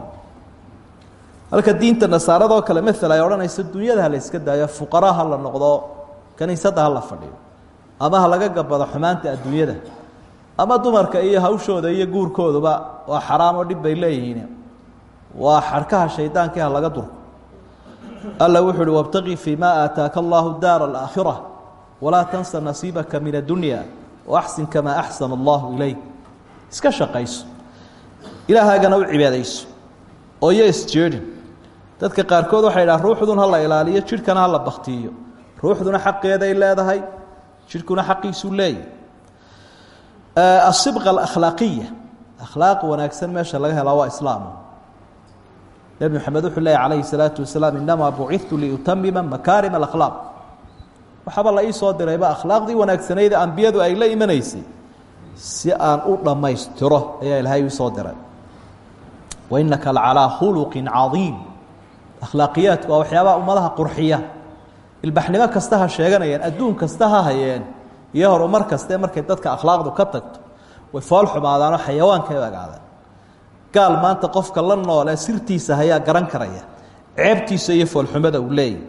Halka diinta nasaaradoo kale maala ay odhanayso dunyada la yska daayo fuqara la noqdo kaniisadda la fadhiyo. Ama laga gabado xumaanta adduunyada. Ama dumarka iyo hawshooda iyo guurkooduba waa xaraam oo dhib bay leeyihiin. Waa xarkaha shaydaankii ha laga durko. Alla wuxu uhi wاbtaqi fii ma aataaka allahu daara alaakhira walaa tansa nasiibaka min addunya waaxsin kamaa axsana allahu ilayk iska shaqayso ilaahaagana u cibaadayso oo iyo isjeedhin dadka qaarkood waxay dhaha ruuxdun ha la ilaaliyo jidhkana la baktiiyo ruuxduna xaqeeday leedahay jidhkuna xaqiisuu leeyahy asibqa alakhlaaqiya akhlaaq wanaagsan meesha laga helaa waa islaam nebi moxamed wuxuu leeyahy calayhi salaatu wasalaam inamaa bucidtu liutamima makaarim alakhlaaq waxaaba la ii soo dirayba akhlaaqdii wanaagsanayda ambiyadu ay la imanaysay. Si aan u dhammaystiro ayaa ilaahay ii soo diray. Wainaka lacalaa khuluqin cadiim. Akhlaaqiyaadku waa waxyaabaha ummadaha qurxiya. Ilbaxnimo kasta ha sheeganayeen adduun kasta ha hayeen iyo horumar kaste markay dadka akhlaaqdu ka tagto. Way fool xumaadaanoo xayawaanka u agaadaan gaal maanta qofka la noole sirtiisa hayaa garan karaya. Ceebtiisa iyo foolxumada uu leeyahy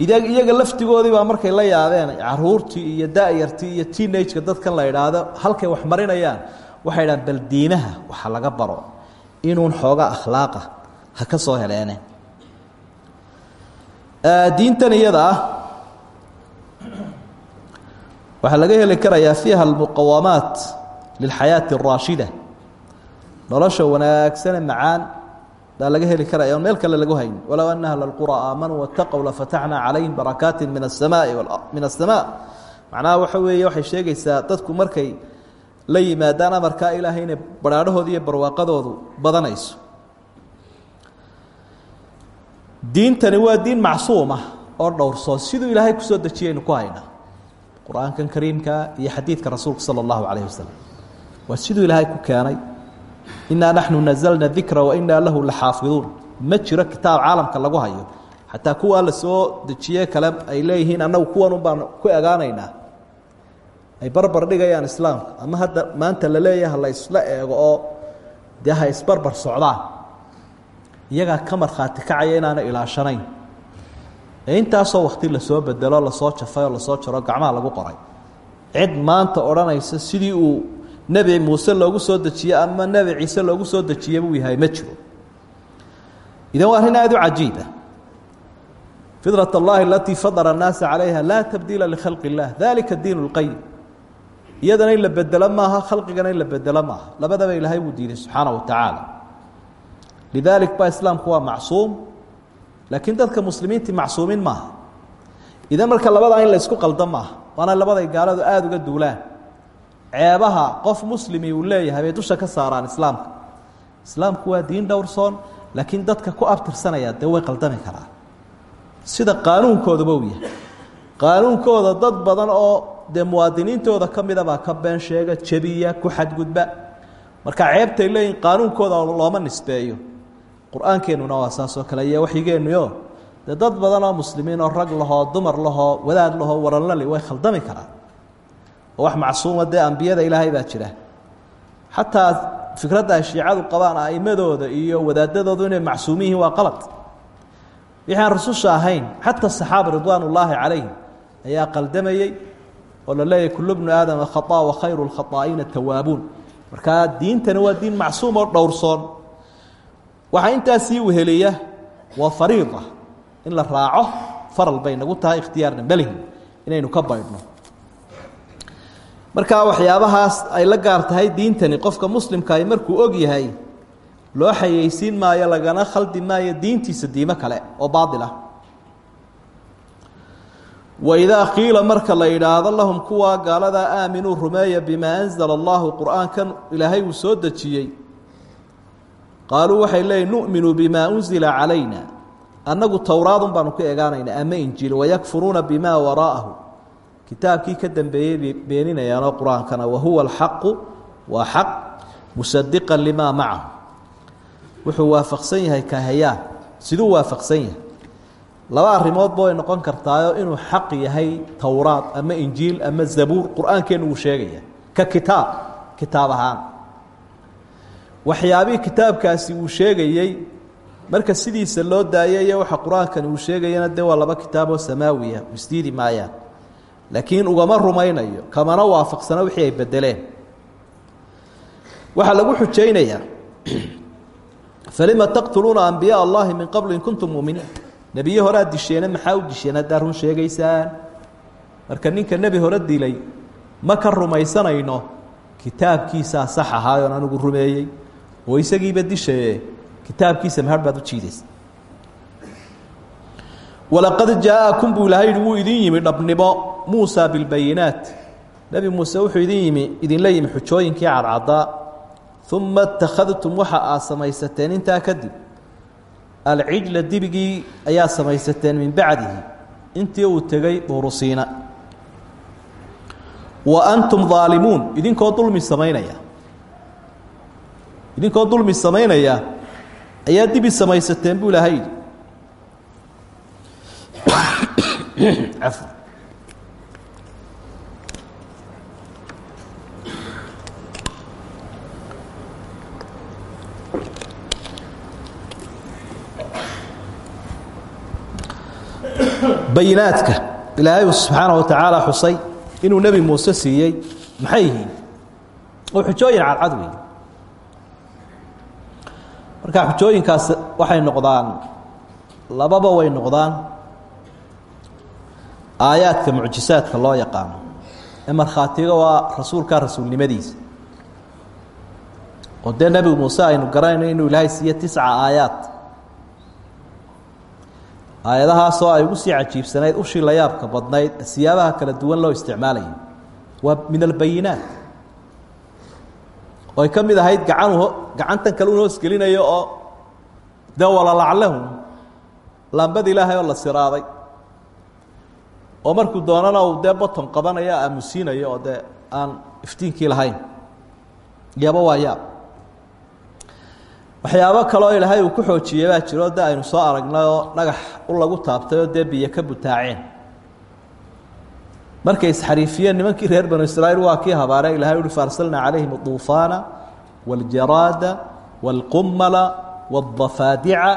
iyaga laftigoodii baa markay la yaabeen caruurtii iyo da'yartii iyo teenageka dadkan la idhaahdo halkay wax marinayaan waxay dhahan bal diimaha waxa laga baro inuun xooga akhlaaqa ha ka soo heleene. Diintan iyada ah laga heli karayaa fiiha almuqawamaat lilxayaati araashida nolosha wanaagsane macaan baa laga heli karaya on meel kale lagu hayn walow ana ahla اlqura aamanuu wataqow lafataxnaa calayhim barakaati min asamaai min aلsamaa macnaha waxa weeye waxay sheegaysaa dadku markay la yimaadaan amarkaa ilaahay inay baraarhahooda iyo barwaaqadoodu badanayso diintani waa diin macsuum ah oo dhowrsoon siduu ilaahay kusoo dejiyaynu ku haynaa qur-aankan kariimka iyo xadiidka rasuulka salى اllahu calayh wasalam waa siduu ilaahay ku keenay inaa naxnu nazalna dikra wainaa lahu laxaafiduun ma jiro kitaab caalamka lagu hayo. Xataa kuwaa la soo dejiye kale ay leeyihiin annagu kuwanun baan ku egaanaynaa ay barbar dhigayaan islaamka. Ama hadda maanta la leeyaha la isla eego oo dee isbarbar socdaan. Iyagaa ka markhaati kacaya inaana ilaashanayn. Ee intaasoo wakti la soo bedelo la soo jafay oo la soo jaro gacmaha lagu qoray. Cid maanta odhanaysa sidii uu nebi muuse loogu soo dejiye ama nebi ciise loogu soo dejiye buu yahay ma jiro idan waa arrin aada u cajiiba fidraة اllahi alatii fadara الnaasa calayha laa tabdiila likhalqi اllah dalika diin اlqayim iyadana in la bedelo maaha khalqigana in la bedelo maaha labadaba ilaahay buu diiday subxaana wa tacaala lidalik ba islaamku waa macsuum laakiin dadka muslimiintii macsuumiin maaha idan marka labadaa in la isku qaldo maaha waana labaday gaaladu aada uga duulaan ceebaha qof muslimi uu leeyahay bay dusha ka saaraan islaamka. Islaamku waa diin dhowrsoon laakiin dadka ku abtirsanaya dee way qaldami karaa sida qaanuunkooduba uu yahay. Qaanuunkooda dad badan oo dee muwaadiniintooda ka mida baa ka been sheega jebiya ku xadgudba. Marka ceebtay leeyihiin qaanuunkooda looma nisbeeyo. Qur'aankeennuna waa saas kale iyo waxyigeennuyo dee dad badan oo muslimiin oo rag lahoo dumar lahoo wadaad lahoo waranlali way khaldami karaan oo wax macsuuma dee ilaahay baa jira. Xataa fikradda shiicadu qabaan a'imadooda iyo wadaadadoodu inay macsuumi yihiin waa qalad. Wixii aan ahayn xataa saxaaba ridwaan ullaahi ayaa qaldamayey oo la leeyahy kullu bnu aadama khaطaa wa khayru lkhaطaa'iina tawaabuun. Markaa waa diin macsuum oo dhowrsoon waxaa intaas sii weheliya waa fariida in la raaco faral bay nagu tahay ikhtiyaarna melihin inaynu ka baydhno markaa waxyaabahaas ay la gaar tahay diintani qofka muslimkaah markuu og yahay loo xayeysiin maayo lagana khaldi maayo diintiisa diimo kale oo baail ah. Waidaa qiila marka la yidhaahdo lahum kuwaa gaaladaa aaminuu rumeeya bimaa anzala allahu qur'aankan ilaahay uu soo dejiyey. Qaaluu waxay leeyiin nu'minu bimaa unzila calayna. Annagu towraadun baanu ku egaanaynaa ama injiil wayakfuruuna bimaa waraa'ahu kitaabkii ka dambeeyey bay beeninayaanoo qur'aankana wahuwa alxaqu waa xaq musadiqan limaa macahu. Wuxuu waafaqsan yahay kahayaa siduu waafaqsan yahay. Laba arrimoodba way noqon kartaayo inuu xaq yahay towraad ama injiil ama zabuur. Qur'aankeenu wuu sheegaya ka kitaab kitaab ahaan. Waxyaabihii kitaabkaasi uu sheegayey. Marka sidiisa loo daayay waxa qur'aankani uu sheegayana dee waa laba kitaaboo samaawiya isdiidi maayaan laakiin ugama rumaynayo kamana waafaqsana wixii ay bedeleen waxaa lagu xujaynayaa falima taqtuluuna ambiyaa allahi min qabl in kuntum muminiin? Nebiye hore aad disheene maxaa u disheen haddaa run sheegaysaan? Marka ninka nebi hore dilay ma ka rumaysanayno? Kitaabkiisaa sax ahaayoon anigu rumeeyey. Oo isagiiba dishaye kitaabkiisa mahar baad u jiidaysa walaqad jaaءakum buu ilahay yihi wuu idin yimi dhabnimo muusa bilbayinaat. Nebi muuse wuxuu idin yimi idinla yimi xujooyinkii cadcaddaa uma اtakhadtum waxa aad samaysateen intaa kadib. Alcijla dibigii ayaa samaysateen min bacdihi. Intii uu tegey duurusiina wa antum daalimuun idinkoo dulmi samaynaya. Idinkoo dulmi samaynaya. Ayaa dibi samaysateen buu ilaahay bayinaadka ilaahay uu subxaana wa tacaala xusay inuu nebi muuse siiyey maxay yihiin? Oo xujooyin cadcad wey marka xujooyinkaas waxay noqdaan lababa way noqdaan aayaadka mucjisaadka loo yaqaano ee markhaatiga waa rasuulkaa rasuulnimadiisa oo dee nebi muuse aynu garanayno inuu ilaahay siiye tisca aayaad. Aayadahaasoo ay ugu sii cajiibsanayd ushii la badnayd siyaabaha kala duwan loo isticmaalayay. Waa min albayinaat oo ay ka mid ahayd gacan gacantan kale un hoosgelinayo oo dee walalaclehun laambad ilaahay oo la siraaday oo markuu doonana uu dee boton qabanayo aamusiinayo oo dee aan iftiinkii lahayn yaba waa yaab waxyaabo kaloo ilaahay uu ku xoojiyey baa jiro de aynu soo aragnay oo dhagax u lagu taabtay oo dee biyo ka butaaceen markay isxariifiyeen nimankii reer banu israa'iil waa kii habaare ilahay uhi faarsalnaa calayhim aduufaana waاljaraada wاlqumala wاdafaadica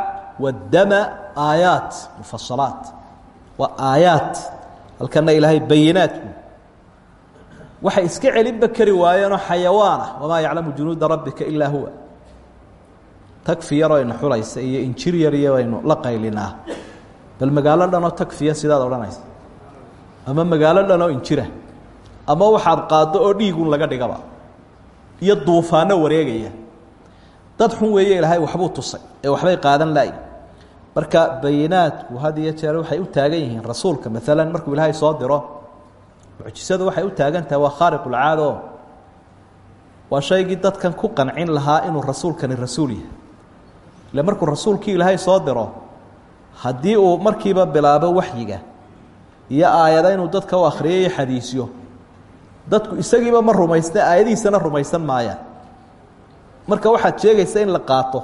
wاddama aayaat mufasalaat waa aayaat halkana ilaahay bayinaatku waxay iska celinba kari waayeenoo xayawaan ah wamaa yaclamu junuuda rabbika ilaa huwa. Tagfi yaroo ina xulaysa iyo injir yar iyo aynu la qaylinaa. Bal magaalo dhanoo tagfiya sidaad odhanaysa. Ama magaalo dhanoo injira ama waxaad qaaddo oo dhiigun laga dhigaba. Iyo duufaano wareegaya. Dad xun weeye ilaahay waxbuu tusay ee waxbay qaadan laayi marka bayinaadku had iyo jeer waxay u taagan yihiin rasuulka maalan markuu ilaahay soo diro mucjisadu waxay u taagan tahay waa khaariqulcaada oo waa shaygii dadkan ku qancin lahaa inuu rasuulkani rasuul yahay. Ile markuu rasuulkii ilaahay soo diro haddii uu markiiba bilaabo waxyiga iyo aayada inuu dadka u akhriyo iyo xadiisyo dadku isagiiba ma rumaysna aayadihiisana rumaysan maayaan. Marka waxaad sheegaysa in la qaato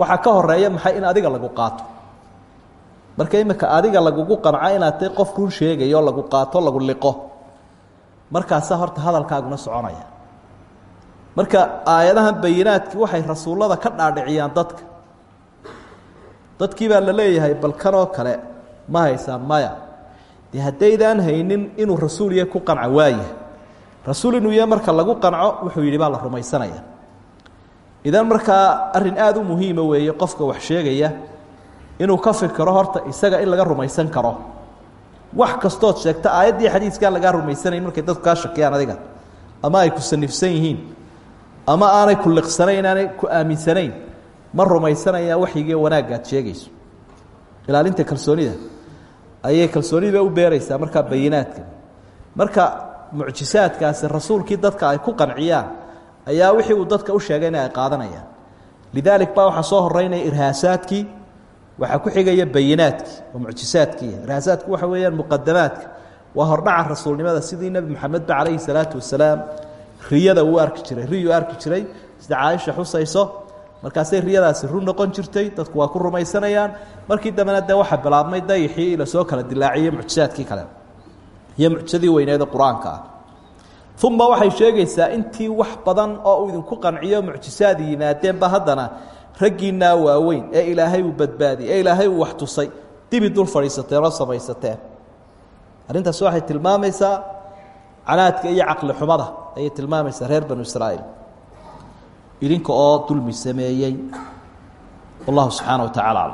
waxaa ka horreeya maxay in adiga lagu qaato? Marka imika adiga lagugu qanco inaad tahay qof run sheegayo lagu qaato lagu liqo. Markaasaa horta hadalkaaguna soconaya. Marka aayadahan bayinaadkii waxay rasuullada ka dhaadhiciyaan dadka. Dadkii baa la leeyahay bal kanoo kale ma haysaan maya. Dee haddaydaan haynin inuu rasuul ku qanco waayahay. Rasuul inuu marka lagu qanco wuxuu yidhi baa la rumaysanaya idan markaa arrin aada u muhiima weeye qofka wax sheegaya inuu ka fikiro horta isaga in laga rumaysan karo. Wax kastood sheegta aayaddii xadiiskaan lagaa rumaysanayn markay dadku kaa shakiyaan adiga. Ama ay ku sanifsan yihiin. Ama aanay ku liqsanayn aanay ku aaminsanayn. Ma rumaysanayaan waxyigii wanaaggaad sheegayso. Ilaalinta kalsoonida. Ayay kalsoonidiiba u beeraysaa markaa bayinaadka. Marka mucjisaadkaasi rasuulkii dadka ay ku qanciyaan ayaa wixii uu dadka u sheegayna ay qaadanayaan. Lidaalik baa waxaa soo horeynaya irhaasaadkii waxaa ku xigaya bayinaadkii oo mucjisaadkii irhaasaadku waxa weeyaan muqadamaadka waa hordhaca rasuulnimada sidii nebi moxamedba calayhi salaatu wasalaam riyada uu arki jiray. Riyuu arki jiray sida caaisha xusayso markaasay riyadaasi run noqon jirtay dadku waa ku rumaysanayaan. Markii dambena dee waxaa bilaabmay dayixii la soo kala dilaaciyey mucjisaadkii kale. Iyo mucjisadii weyneeda qur'aanka ah uma waxay sheegaysaa intii wax badan oo uu idinku qanciyo mucjisaad yimaadeenba haddana raggiinaa waaweyn ee ilaahay uu badbaadiyey ee ilaahay uu wax tusay. Dibi dul fadhiisateen oo samaysateen arrintaas waxay tilmaamaysaa canaadka iyo caqli xumada ayay tilmaamaysaa reer banu israa'iil. Idinka oo dulmi sameeyey. Wallahu subxaana wa tacala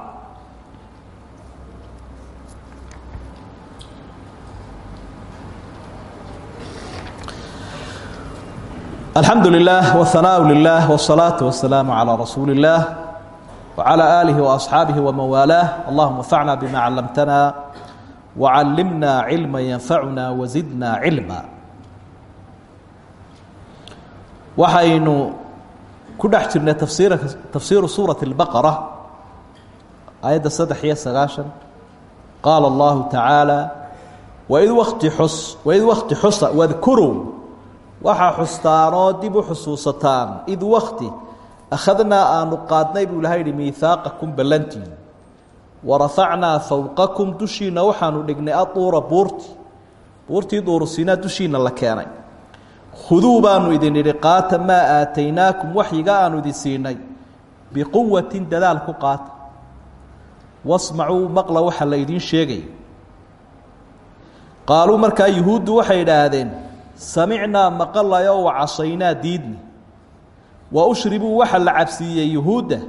alxamdu lilah whanaa lilah wsalaatu wasalaamu calaa rasuuli اllah wcalaa aalihi waasxaabihi waman waalaah allahuma anfacna bima callamtana wacallimna cilma yanfacuna wazidna cilma waxaynu ku dhex jirnay tafsira tafsiiru suurati اlbaqara aayadda saddex iyo sagaashan. Qaala allahu tacaala waid waqti xus waid waqti xusa wadkuruu waxaa xustaanoo dib u xusuusataan. Id wakti akhadnaa aanu qaadnay buu ilahay yihi miihaaqakum ballantiin warafacnaa fowqakum dushiinna waxaanu dhignay aduura buurti buurtii duurusiinaa dushiinna la keenay. Khuduu baanu idin idhi qaata maa aataynaakum waxyiga aanu idin siinay. Biquwatin dadaal ku qaata. Wasmacuu maqla waxa la idiin sheegay. Qaaluu markaa yuhuuddu waxay idhaahdeen samicnaa maqalayo wacasaynaa diidni wa ushribuu waxa la cabsiiyey yuhuudda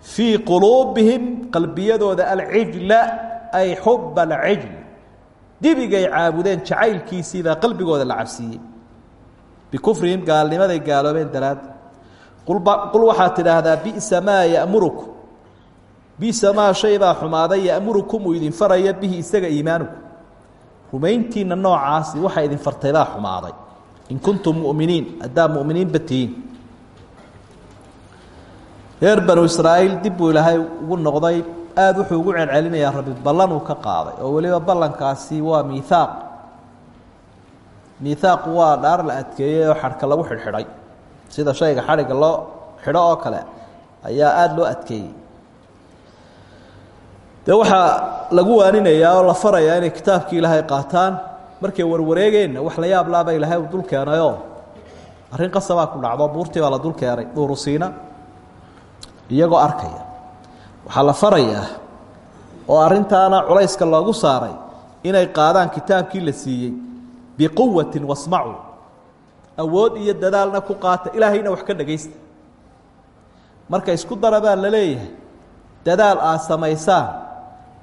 fii quluubihim qalbiyadooda alcijla ay xuba alcijl dibigay caabudeen jacaylkiisiibaa qalbigooda la cabsiiyey bikufrihim gaalnimaday gaaloobeen daraaddi qul waxaad tidhaahdaa bisa maa yamurukum bisa maa shay baa xumaaday yamurukum uu idin faraya bihi isaga iimaanukum rumayntiina noocaasi waxa idin fartaybaa xumaaday. In kuntum muminiin haddaa muminiinba tihiin. Reer banu israa'iil dib buu ilaahay ugu noqday aada wuxuu ugu celcelinayaa rabbi ballan uu ka qaaday oo weliba ballankaasi waa miihaaq miihaaqu waa dhaar la adkeeyey oo xadhka lagu xidhxidhay. Sida shayga xadhigga loo xidho oo kale ayaa aada loo adkeeyey dee waxaa lagu waaninayaa oo la farayaa inay kitaabkii ilaahay qaataan markay warwareegeenna wax la yaab laaba ilaahay uu dul keenayoo arrin qasabaa ku dhacdo buurtii baa la dul keenay dhuurusiina iyagoo arkaya. Waxaa la farayaa oo arrintaana culayska loogu saaray inay qaadaan kitaabkii la siiyey biquwatin wasmacuu. Awood iyo dadaalna ku qaata ilaahayna wax ka dhagaysta. Marka isku dara baa la leeyahay dadaal aad samaysaan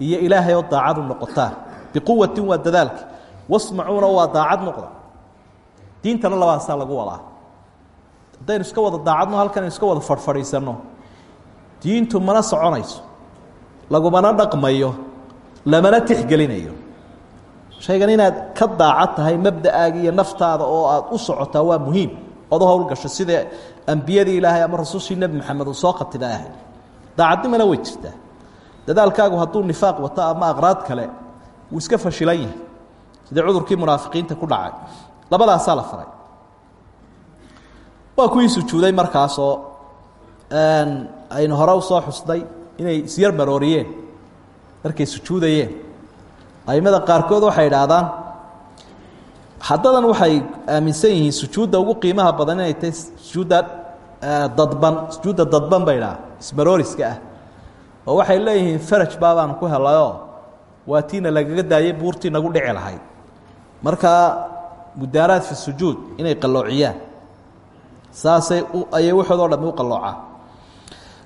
iyo ilaahay oo daacad u noqotaan biquwatin waa dadaalka. Wasmacuuna waa daacad noqda. Diintana labaasaa lagu wadaa haddaynu iska wada daacadno halkan aynu iska wada fadhfadhiisanno diintu mana soconayso. Lagumana dhaqmayo. Lamana tixgelinayo. Shaygan inaad ka daacad tahay mabda'aaga iyo naftaada oo aad u socotaa waa muhiim. Ood u howlgasho sida ambiyadii ilaahay ama rasuushii nebi maxamed uu soo qatibay ahayd. Daacadnimana way jirtaa dadaalkaagu hadduu nifaaq wato ama aqraad kale wuu iska fashilan yahay. Sidii cudurkii munaafiqiinta ku dhacay? Labadaasaa la faray. Waa kuwii sujuuday markaasoo aynu hore u soo xusnay inay isyar marooriyeen markay sujuudayeen. Aimada qaarkood waxay idhaahdaan haddadan waxay aaminsan yihiin sujuudda ugu qiimaha badan inay tahay sujuudda dadban sujuudda dadban bay idhaha ismarooriska ah oo waxay leeyihiin faraj baabaan ku helayoo waa tiina lagaga daayay buurtii nagu dhici lahayd markaa mudaaraad fi sujuud inay qalloociyaan. Saasay ayay waxoodoo dhami u qalloocaan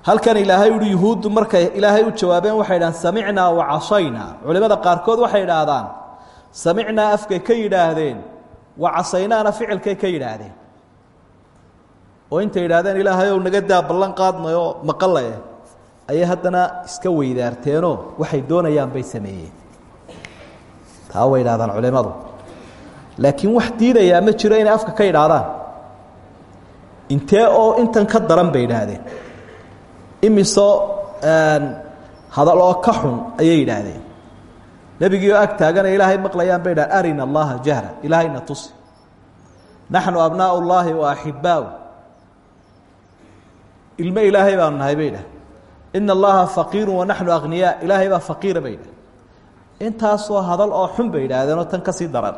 halkan ilaahay uhi yuhuuddu markay ilaahay u jawaabeen waxay idhahdeen samicnaa wa casaynaa. Culimada qaarkood waxay idhaahdaan samicnaa afkay ka yidhaahdeen wa casaynaana ficilkay ka yidhaahdeen. Oo intay yidhahdeen ilaahay ow naga daa ballan qaadnayoo maqalaye ayay haddana iska weydaarteenoo waxay doonayaan bay sameeyeen. Taa way idhahdaan culimadu laakiin wax diidayaa ma jiro inay afka ka yidhaahdaan intee oo intan ka daran bay idhaahdeen. Imisoo hadal oo ka xun ayay yidhaahdeen nebigii oo ag taagana ilaahay maqlayaan bay dhahan arina allaha jahra ilaahayna tusi. Naxnu abnaau llaahi wa axibbaau ilmo ilaahay baanu nahay bay dhah ina allaha faqiiru wanaxnu akhniyaa ilaahay baa faqiira bay dhah intaasoo hadal oo xun bay yidhaahdeenoo tan ka sii daran.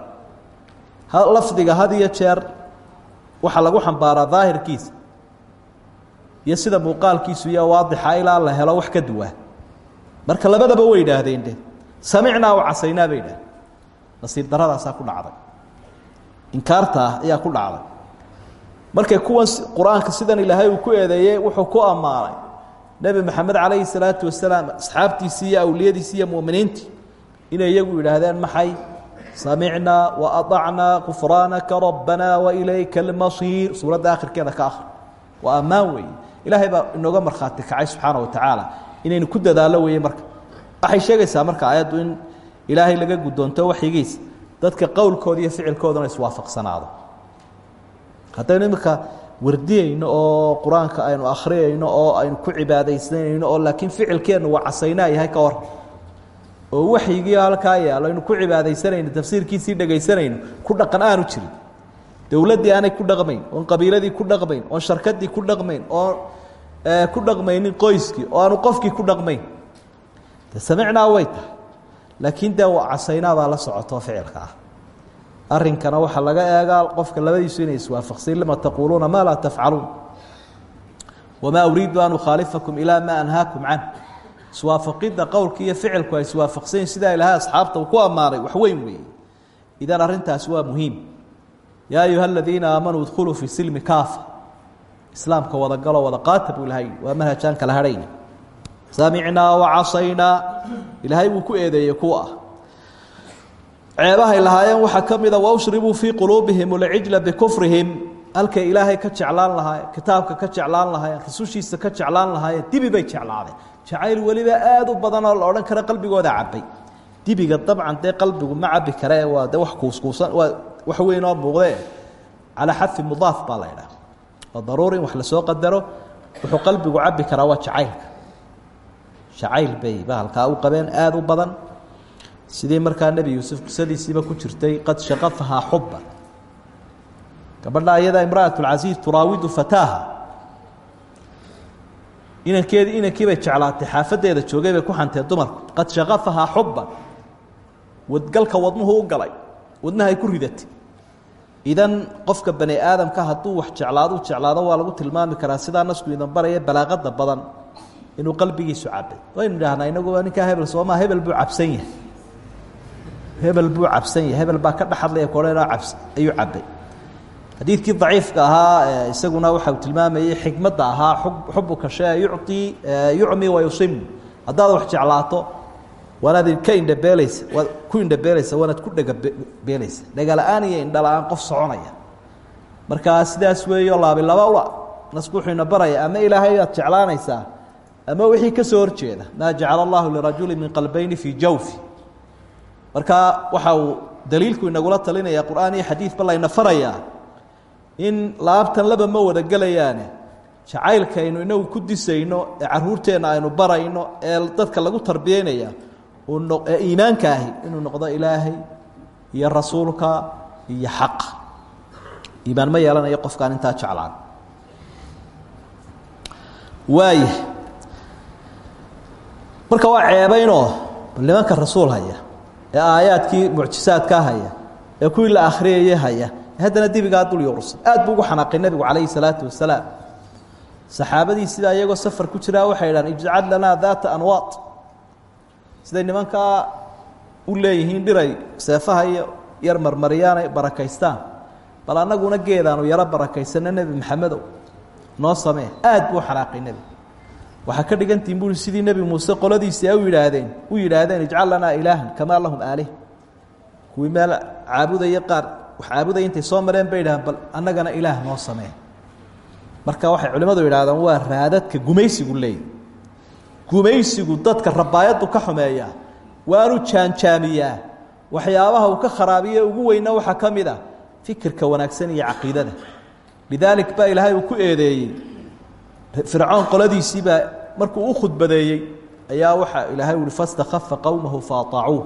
Lafdiga had jeer waxaa lagu xambaaraa daahirkiisa iyo sida muuqaalkiisu iyo waadixa ilaa la helo wax ka duwaa. Marka labadaba way idhaahdeen de. Samicnaa o casaynaa bay idhahdeen nasiib daradaasaa ku dhacday. Inkaarta ah ayaa ku dhacday. Markay kuwan qur'aanka sidan ilaahay ku eedeeyey wuxuu ku ammaanay nebi maxamed calayhi salaatu wasalaam asxaabtiisii iyo awliyadiisii iyo mu'miniintii inay iyagu yidhaahdeen maxay? Samicnaa waadacnaa kufraanaka rabbanaa wailayka almasiir. Suuradda akhirkeeda ka akhri. Waa ammaan weeye. Ilaahay baa inooga kacay subxaana wa tacaala. Inaynu ku dadaallo weeye marka. Waxay sheegaysaa marka aayaddu in ilaahay laga guddoonto waxyigiisa. Dadka qowlkooda iyo ficilkoodana iswaafaqsanaado haddaynu iminka wardiyeyno oo qur'aanka aynu akhriyayno oo aynu ku cibaadaysanayno oo laakiin ficilkeennu waa casaynaa yahay ka war oo waxyigii halkaa yaalo aynu ku cibaadaysanayno tafsiirkiisii dhegaysanayno ku dhaqan aanu jirin. Dowladdii aanay ku dhaqmayn oon qabiiladii ku dhaqmayn oon sharkadii ku dhaqmayn oon ku dhaqmaynin qoyskii oo aanu qofkii ku dhaqmayn. De samicnaa way tahay. Laakiin dee casaynaabaa la socoto ficilka ah arrinkana waxaa laga eegaa qofka labadiisu inay iswaafaqsayn lima taquuluuna maa laa tafcaluun. Wamaa uriidu an ukhaalifakum ilaa maa anhaakum canh iswaafaqidda qowlka iyo ficilku ay iswaafaqsayn sidaa ilaahay asxaabta uu ku ammaanay wax weyn weeye. Idan arrintaasi waa muhiim. Yaa ayuha aladiina aamanuu idkhuluu fi silmi kaafa. Islaamka wada galo wada qaata buu ilahay waa manhajaan kala hadhayna. Samicnaa wacasaynaa ilaahay wuu ku eedeeyey kuwa. ah ceebahay lahaayeen waxaa ka mida waushribuu fii quluubihim alcijla bikufrihim. Halkay ilaahay ka jeclaan lahaayeen kitaabka ka jeclaan lahaayeen rasushiisa ka jeclaan lahaayeen dibi bay jeclaadeen. Jacayl weliba aada u badan oo la odhan kara qalbigooda cabay dibiga dabcan dee qalbigu ma cabi kare waa de wax kuuskuusan waa wax weyn oo muuqdee. Calaa xadfi mudaaf baa la idhaha oo daruuri in wax la soo qadaro wuxuu qalbigu cabi karaa waa jacaylka. Jacayl bay bahalkaa u qabeen aada u badan sidii markaa nebi yuusuf qisadiisiiba ku jirtay? Qad shaqafahaa xuba gabadha iyada imra'at lcasiiz turaawidu fataaha. Inankeedii inankii bay jeclaatay xaafadeeda joogay bay ku xantee dumarku. Qad shaqafahaa xuban wadgalka wadnuhu u galay. Wadnahay ku ridatay. Idan qofka bani aadamka hadduu wax jeclaado jeclaado waa lagu tilmaami karaa sidaa nasku idan baraya balaaqada badan inuu qalbigiisu cabay waynu idhahnaa inagu ninkaa hebel soomaa hebel buu cabsan yahay hebel buu cabsan yahay. Hebel baa ka dhexadlaya koreena cabs ayuu cabay xadiidkii daciifka ahaa isaguna waxa uu tilmaamayey xikmadda ahaa xubuka shaya yucطii yucmi wayusim haddaad wax jeclaato waanaad ka indhabeelaysa waad ku indhabeelaysa waanaad ku dhagabeelaysa dhagala-aan iyo indhala-aan qof soconaya. Markaa sidaas weeyo laabi laba ula nasku wuxuu ama ilaahay aad jeclaanaysaa ama wixii ka soo horjeeda. Maa jacala lirajuli min qalbayni fii jawfi marka waxa uu daliilku inagula talinaya qur'aan iyo xadiidba layna farayaa in laabtan laba ma wada gelayaane jacaylkaynu inagu ku disayno ee caruurteenna aynu barayno ee dadka lagu tarbiyeynaya ee iimaanka ahi inuu noqdo ilaahay iyo rasuulka iyo xaqa iimaan ma yeelanayo qofkaan intaa jeclaan. Waaya marka waa ceebaynoo nimanka rasuul haya ee aayaadkii mucjisaadkaa haya ee kuwii la akhriyayey haya haddana dibigaa dul yuursan aad buu ugu xanaaqay nebigu calayhi salaatu wasalaam. Saxaabadii sidaa iyagoo safar ku jiraa waxay idhahan ijcal lanaa daata anwaad siday nimankaa u leeyihiin dhiray seefaha iyo yar marmaryaanay barakaystaan. Bal annaguna geedaanu yaro barakaysano nebi maxamedow. Noo samee aad buu xanaaqay nebigu waxaa ka dhigantihin buui sidii nebi muuse qoladiisii a u yidhaahdeen u yidhaahdeen ijcal lanaa ilaahan kamaa lahum aalih. Kuwii meel caabudaya qaar wax caabudaya intay soo mareen bay idhahaan bal annagana ilaah noo samee. Marka waxay culimmadu yidhahdaan waa raadadka gumaysigu leeyi gumaysigu dadka rabaayaddu ka xumeeyaa waanu jaanjaamiyaa. Waxyaabaha uu ka kharaabiye ugu weyna waxaa ka mid a fikirka wanaagsan iyo caqiidada. Lidaalik baa ilaahay ku eedeeyey fircoon qoladiisii baa markuu u khudbadeeyey ayaa waxaa ilaahay uhi fastakhafa qowmahu faaacuuh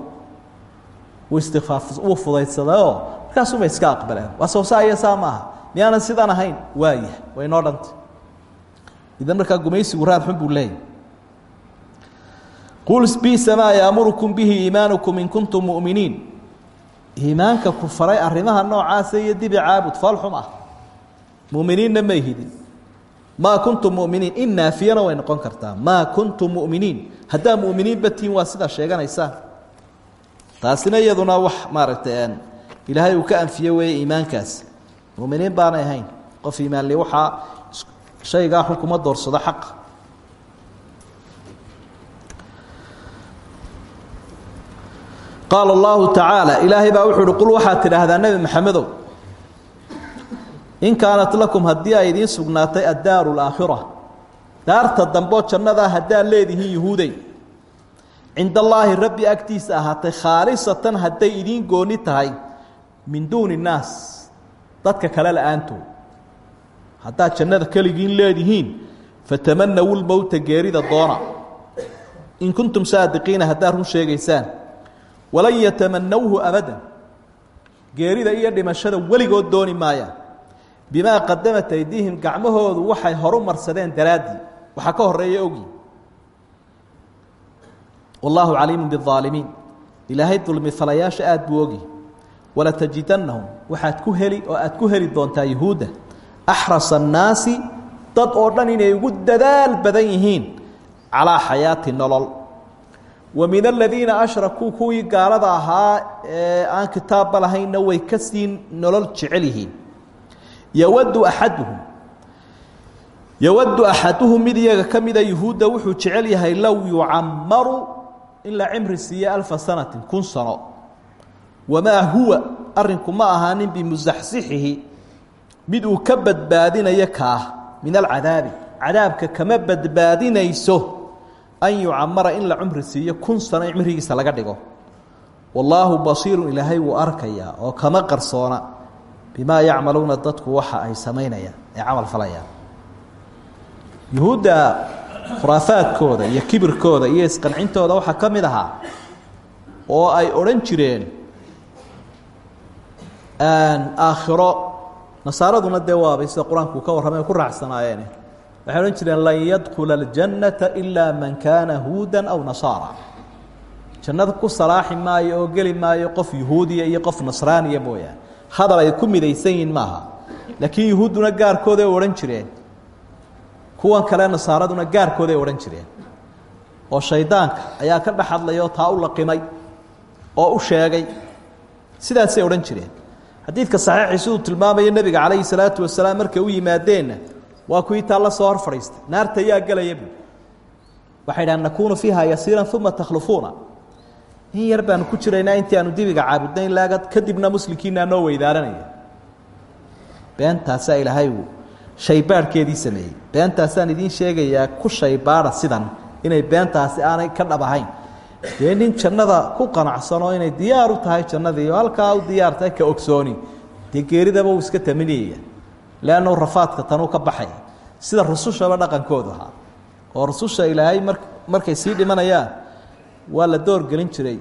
wuu fudaydsadayoo markaasuma iska aqbaleen. Waa sawsaa iyo saa maaha miyaanan sidan ahayn? Waayah way noo dhantay. Idan markaa gumaysigu raad xun buu leeyahy qul bisa maa yaamurukum bihi iimaanukum in kuntum mu'miniin. Iimaanka ku faray arrimaha noocaasa iyo dibi caabud fool xum ah. Muminiinna may hidin maa kuntum muminiin? In naafiyana way noqon kartaa. Maa kuntum muminiin? Haddaa muminiinba tihiin waa sidaa sheeganaysaan taasina iyaduna wax maaragtay ilaahay uu ka anfiye weeye iimaankaas. Muminiin baanay ahayn. Qof iimaanli waxaa shaygaa xun kuma doorsado xaqa qaala allahu tacaala ilaahay baa wuxuu qul waxaad tidhaahdaa nebi maxamedow in kaanat lakum haddii ay idiin sugnaatay addaaru laakhira daarta damboo jannadaa haddaad leedihiin yuhuudey cinda allaahi rabbi agtiisa ahaatay khaalisatan hadday idiin gooni tahay. Min duuni innaas dadka kale la'aantood haddaad jannada keligiin leedihiin fatamanawu lmowta geerida doona. In kuntum saadiqiina haddaad run sheegaysaan. Walan yatamanawhu abadan. Geerida iyo dhimashada weligood dooni maayaan bimaa qadamat aydiihim gacmahoodu waxay horu marsadeen daraaddii ka horreeya ogi. Wallaahu caliimu biaalimiin ilaahay dulmi falayaasha aada buu ogi. Walatajidannahum waxaad ku heli oo aad ku heli doontaa yuhuudda. Axrasa annaasi dad oo dhan inay ugu dadaal badan yihiin calaa xayaati nolol. Wa min aladiina ashrakuu kuwii gaalada ahaa ee aan kitaabba lahaynna way ka sii nolol jecel yowadu axaduhum. Yowadu axaduhum mid iyaga ka mida yuhuudda wuxuu jecel yahay low yucamaru in la cimri siiyo alfa sanatin kun sano. Wamaa huwa? Arinku ma ahaanin bimusaxsixihi. Mid uu ka badbaadinayo kaah min alcadaabi cadaabka kama badbaadinayso an yucamara in la cumri siiyo kun sano in cimrigiisa laga dhigo. Wallaahu basiirun ilaahay wuu arkayaa oo kama qarsoona bimaa yacmaluuna dadku waxa ay samaynayaan ee camal falayaan. Yuhuudda khuraafaadkooda iyo kibirkooda iyo isqancintooda waxaa ka mid oo ay odhan jireen aakhiro. Nasaaraduna dee waabay sida qur'aanku ka warramay ku raacsanaayeen. Waxay odhan jireen lan yadkula aljannata ilaa man kaana huudan aw nasaara. Jannada ku salaaxi maayo geli maayo qof yuhuudiya iyo qof nasraaniya mooyaane hadal ay ku midaysan yihiin maaha. Laakiin yuhuudduna gaarkooday odhan jireen. Kuwan kale nasaaraduna gaarkooday odhan jireen. Oo shaydaanka ayaa ka dhex hadlaya oo taa u laqimay oo u sheegay. Sidaasay odhan jireen. Xadiidka saxiixii siduu tilmaamaya nebiga calayhi salaatu wasalaam markay u yimaadeenna waa kuwii taa la soo hor fadhiistay naarta yaa gelaya bu waxay dhahan nakuunu fiiha yasiiran uma takhlufuuna in yar baanu ku jiraynaa intii aanu dibiga caabudnayn laaga kadibna muslimkiinaa noo weydaaranaya. Beentaasaa ilaahay uu shaybaadhkeedii sameeyey. Beentaasaan idiin sheegayaa ku shaybaadha sidan inay beentaasi aanay ka dhab dee nin jannada ku qanacsanoo inay diyaar u tahay jannadii halkaa u diyaar tahay ka ogsooni. Dee geeridaba uu iska taminiyaya leannu rafaadka tanuu ka baxaya. Sida rusushaba dhaqankoodu ahaa. Oo rususha ilaahay mar markay sii dhimanayaan waa la doorgelin jiray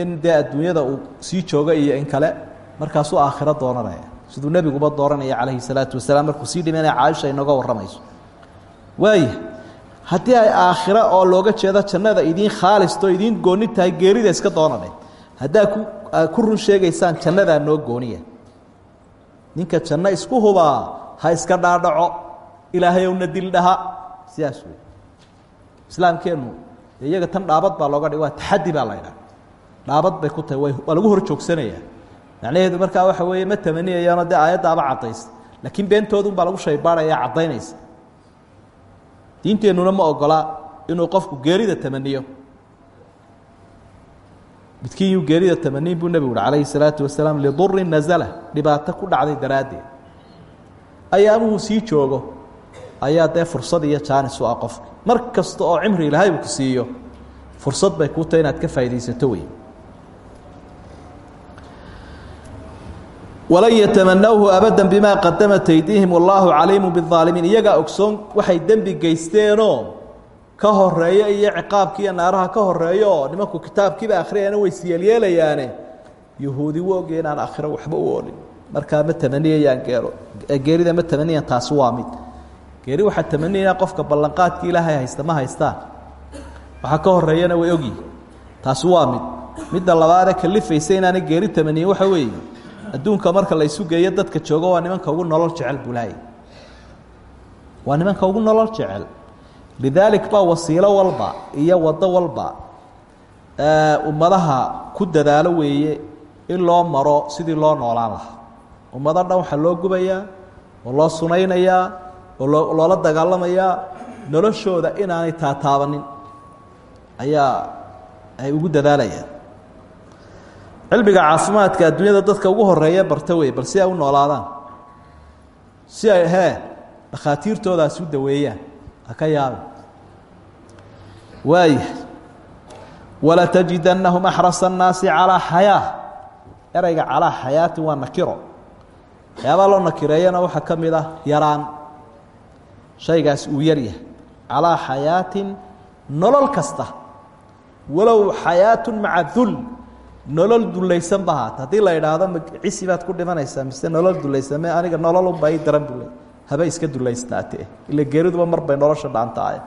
in dee adduunyada uu sii joogo iyo in kale markaasuu aakhiro dooranaya siduu nebiguba dooranaya calayhi salaatu wasalaam markuu sii dhimanaya caaisha inooga warramayso. Waaya haddii ay aakhiro oo looga jeedo jannada idiin khaalistoo idiin gooni tahay geerida iska doonane. Haddaa ku ku run sheegaysaan jannadaa noo gooniya. Ninka janno isku hubaa ha iska dhaadhaco. Ilaahayowna dildhaha sidaas wey iyaga tan dhaabad baa looga dhig waa taxadi baa la ydhaha dhaabad bay ku tahay waa lagu hor joogsanayaa macnaheedu markaa waxa weeye ma tamaniyayaanoo dee aayaddaaba caddaysa laakiin beentoodun baa lagu shaybaaraya caddaynaysa. Diinteennuna ma ogola inuu qofku geerida tamaniyo. Midkiin yuu geerida tamaniin buu nebigu uhi calayhi salaatu wasalaam lidurin nazala dhibaato ku dhacday daraaddeed. Ayaamuhu sii joogo ayaa dee fursad iyo jaanis u ah qofka oo cimri ilaahay ku siiyo fursad bay kuu tahay inaad ka faaidaysato wey walan yatamanawhu abada bimaa qadamat aydiihim wallaahu caliimu biaalimiin iyagaa ogsoon waxay dembi geysteenoo ka horeeyo iyo ciqaabki iyo naaraha ka horeeyo nimanku kitaabkiiba akhriyayana way siyeelyeelayaane yahuudi u ogya waxba u oolin markaa ma tamaniyayaan geero. Geerida ma tamaniyaan taasi waa mid geeri waxaa tamaniyaya qofka ballanqaadkii ilaahay haysta ma haystaan waxaa ka horeeyana way ogyihiin taasi waa mid. Midda labaadee kalifaysa inaanay geeri tamaniyin waxa weeye. Adduunka marka la isu geeyo dadka joogo waa nimanka ugu nolol jecel bulaay. Waa nimanka ugu nolol jecel. Lidaalik baa wasiilo walba iyo waddo walba ummadaha ku dadaalo weeye in loo maro sidii loo noolaan lahaa. Ummado dhan waxaa loo gubayaa oo loo sunaynayaa oo loo loola dagaalamayaa noloshooda inaanay taataabanin ayaa ay ugu dadaalayaan. Cilmiga caafimaadka adduunyada dadka ugu horreeya barta wey bal si ay u noolaadaan si ay hee dhakhaatiirtoodaasi u daweeyaan ha ka yaabin. Waaya walatajidannahum axrasa annaasi calaa xayaa. Ereyga calaa xayaatin waa nakiro. Waxyaabaa loo nakireeyana waxaa ka mid ah yaraan shaygaas uu yaryahay calaa xayaatin nolol kasta. Walow xayaatun maca nolol dulaysan ba haata haddii la idhaahdo cisi ku dhimanaysaa mise nolol dulaysan me aniga nololunba i daran bule haba iska dulaysnaatee ila geeriduba mar nolosha dhaantaay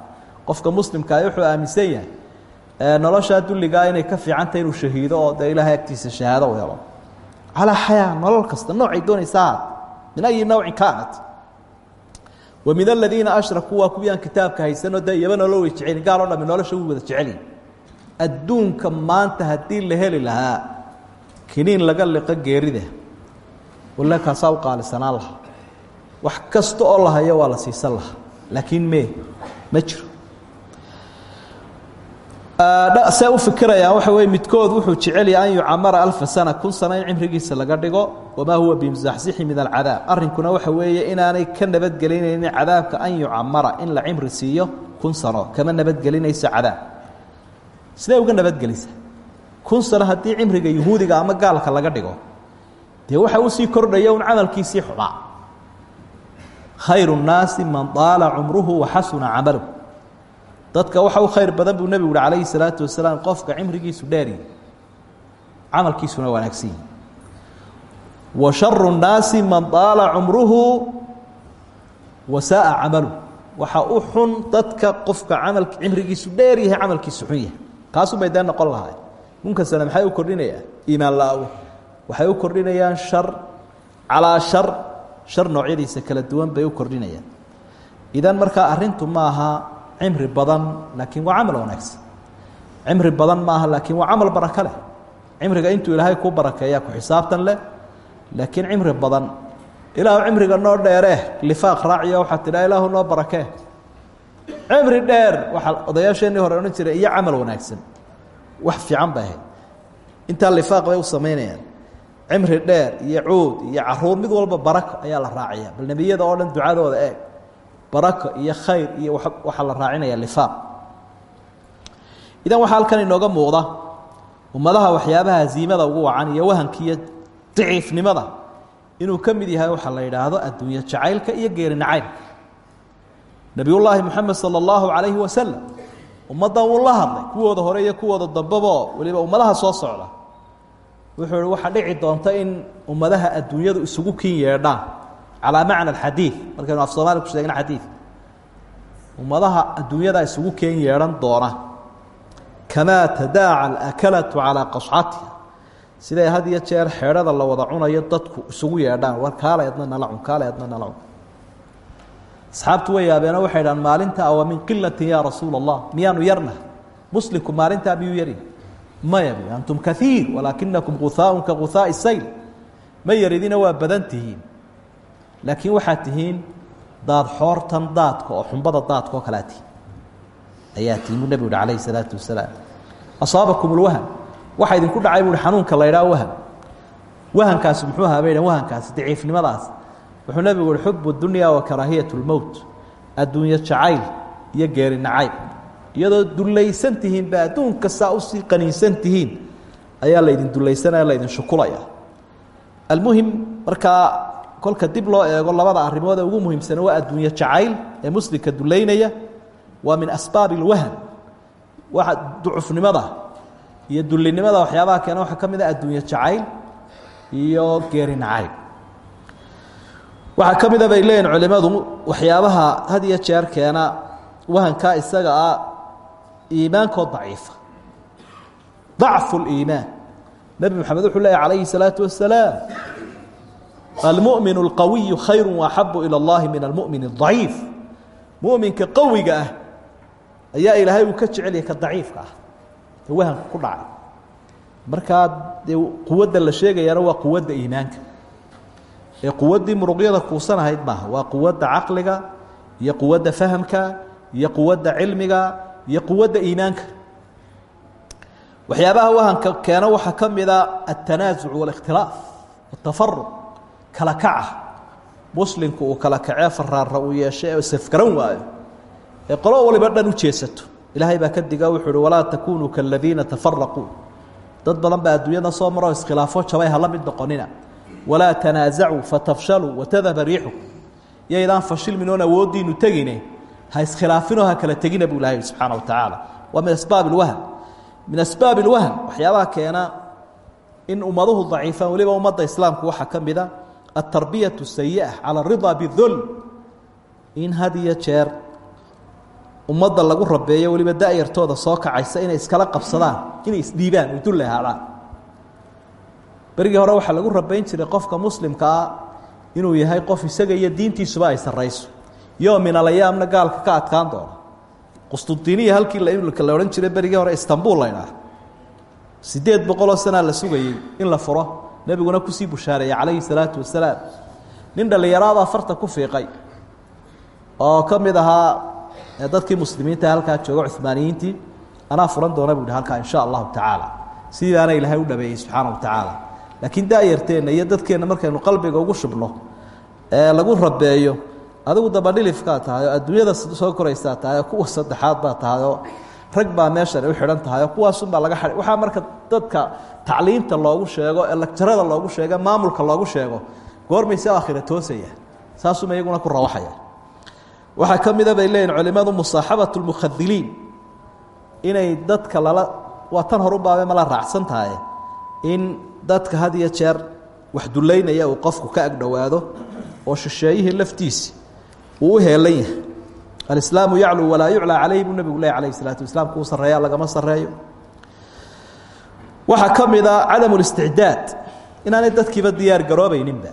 qofka muslimkaa wuxuu aaminsan yahay noloshaa dulligaa inay ka fiicantah inuu shahiido oo ilaahay agtiisa shahaado u helo. Calaa xayaa nolol kasta noocay doonaysa min ayi nawcin kaanat min aladiina ashrakuu waa kuwii aan kitaabka haysanoo dee iyaba nolol way jecelin gaal o dhami nolosha wuu wada jecelin adduunka maanta haddii la heli lahaa kiniin laga liqo geerida. Walle kaasaa u qaalisanaan lahaa. Wax kasta oo la hayo waa la siisan see u fikirayaan waxa wey midkood wuxuu jecelya an yucamara alfa sana kun sano in cimrigiisa laga dhigo wamaa huwa bimusaxsixi min alcadaab. Arrinkuna waxa weeye inaanay ka nabadgelinaynin cadaabka an yucamara in la cimri siiyo kun sano. Kama nabadgelinayso cadaab. Sidee uga nabadgelisa kun sano haddii cimriga yuhuudiga ama gaalka laga dhigo dee waxa u sii kordhaya un camalkiisii xubaa khayru nnaasi man daala cumruhu waxasuna camaluhu dadka waxa u khayr badan buu nebigu uhi calayhi salaatu wasalaam qofka cimrigiisu dheeri camalkiisuna wanaagsan. Yihi wa sharu nnaasi man daala cumruhu wa saaa camaluhu waxa u xun dadka qofka camal cimrigiisu dheer yahay camalkiisu xun yahay. Kaasuu bay dee noqon lahay munkasana maxay u kordhinayaan? Iimaan la-awe waxay u kordhinayaan shar calaa shar. Shar noocyadiisa kala duwan bay u kordhinayaan. Idan markaa arrintu ma aha cimri badan laakiin waa camal wanaagsan. Cimri badan ma aha laakiin waa camal barako leh. Cimriga intuu ilaahay kuu barakeeyaa ku xisaabtan leh laakiin cimri badan. Ilaahu cimriga noo dheeree lifaaq raaciyo waxaa tidhaa ilaahu noo barakee cimri dheer waxaa odayaasheenii hore odhan jiray iyo camal wanaagsan. Wax fiican bay ahayd. Intaa lifaaq bay u samaynayaan. Cimri dheer iyo cuud iyo carruur mid walba barako ayaa la raacaya bal nebiyada oo dhan ducadooda eeg barako iyo khayr iyo waxaa la raacinaya lifaaq. Idan waxaa halkan inooga muuqda ummadaha waxyaabaha haziimada ugu wacan iyo wahankiiyo daciifnimada inuu ka mid yahay waxaa la yidhaahdo adduunye jacaylka iyo geeri nacaybka nebiyullaahi moxamed sala allahu calayhi wasalam ummaddan wuu la kuwooda hore iyo kuwooda dambabo weliba ummadaha soo socda. Wuxuu ihi dhici doonta in ummadaha adduunyadu isugu kin yeedhaan calaa macna alxadiid. Markaynu af soomaali ku sheegna xadiid. Ummadaha adduunyada isugu keen yeedhan doona kamaa tadaaca alakalatu calaa qascatiha siday had jeer xeedhada la wada cunayo dadku isugu yeedhaan. War nala cun kaale nala cun. Asxaabtu way yaabeeno waxay dhahaan maalinta awa min qilatin yaa rasuula allah miyaanu yarna muslimku maalintaa miyuu yari? Antum kaiir walaakinakum guhaaun ka guhaai sayl. Ma yaridina waa badan laakiin waxaad tihiin daad xoortan daadka oo xumbada daadka oo kalea tihiin ayaa tihiin buu uhi calayhi salaatu wasalaam. Asaabakum ulwaham waxaa idinku dhacay buuhi xanuunka la ydhaha waham wahankaasi muxuu ahaa bay wahankaasi daciifnimadaas. Wuxuu nebigu uhi xubu dunya wa karaahiyat lmowt adduunyo jacayl iyo geeri nacayb. Iyadoo dulaysan tihiin ba adduunka saa u sii qaniinsan tihiin ayaa laydin dulaysanaya laydin shukulaya. Almuhim markaa kolka dib loo eego labada arrimood ee ugu muhiimsana waa adduunye jacayl ee muslimka dulaynaya waa min asbaabi اlwahn waa ducufnimada iyo dulinimada waxyaabaha keena waxaa ka mid a adduunye jacayl iyo geeri nacayb waxaa ka mida bay leeyihin culimadu waxyaabaha had iyo jeer keena wahankaa isaga ah iimaankoo daciifa dacfu اliimaan nebi moxamed wuxuu leeya calayhi الsalaatu wasalaam almu'min اlqawiyu khayru waaxabu ilى اllahi min almu'min الضaciif muminka qawiga ah ayaa ilaahay uu ka jecelyahay ka daciifka ah ee wahanka ku dhacay markaa dee quwadda la sheegayaana waa quwadda iimaanka ee quwaddii muruqyada kuusan ahayd maaha waa quwadda caqliga iyo quwadda fahamka iyo quwadda cilmiga iyo quwadda iimaanka waxyaabaha wahanka keena waxaa ka mida altanaasuc waاlikhtilaaf watafaruq kala kaca muslimku uu kala kacee faraara uu yeeshay ee safgaran waayo. Ee qolo waliba dhan u jeesato. Ilaahay baa ka diga wuxuu uhi walaa takunuu kaladiina tafaraquu dad badan baa adduunyada soo maroo iskhilaafo jabay hala mid noqonina. Walaa tanaasacuu fatafshaluu watadhaba riixukum yaydaan fashilmin oon awooddiinu tegine ha iskhilaafinoo ha kala tegina buu ilahay subxaana wa tacaala. Waa min asbaab ilwahm min asbaab ilwahm waxyaabaha keena in ummaduhu daciifaan weliba ummadda islaamku waxaa ka mida atarbiyaة sayi'a calى aridaa bidulm in had iyo jeer ummadda lagu rabeeyo weliba da'yartooda soo kacaysa inay iskala qabsadaan inay isdhiibaan dullahaadhaan berigii hore waxaa lagu rabayn jiray qofka muslimka ah inuu yahay qof isaga iyo diintiisuba ay sarrayso yo min alayaamna gaalka ka adkaan doona qustudiniya halkii la odhan jiray berigii hore istanbul laydhaah siddeed boqoloo sanaa la sugayey in la furo nebiguna ku sii bushaareeyey calayhi salaatu wasalaam nin dhallinyaraabaa farta ku fiiqay oo ka mid ahaa dadkii muslimiinta halkaa jooga cumaaniyiintii anaa furan doona buu hi halkaa insha allahu tacaala. Sidaana ilaahay u dhabeeyey subxaana wa tacaala. Laakiin daayarteenna iyo dadkeenna markaynu qalbiga ugu shubno ee lagu rabeeyo adigu dabadhilifkaa tahay oo adduunyada soo koraysaa tahay oo kuwa saddexaad baa tahay oo rag baa meeshan u xidhan tahay oo kuwaasunbaa laga xai waxaa marka dadka tacliinta loogu sheego ee lagjarada loogu sheego maamulka loogu sheego goormayse aakhira toosaya. Saasuma iyaguna ku rawaxaya. Waxaa ka mida bay leeyihiin culimadu musaaxabatu lmukhadiliin inay dadka lala waa tan horubaabe mala raacsan tahay in dadka had iyo jeer wax dullaynaya uu qofku ka agdhowaado oo shisheeyihii laftiisi uu u heelan yahay alislaamu yacluu walaa yuclaa calayhi buu nebigu leh alayh isalaatu wasalaam kuu sarreeya lagama sarreeyo waxaa ka mida cadamu listicdaad inaanay dadkiiba diyaar garoobayninba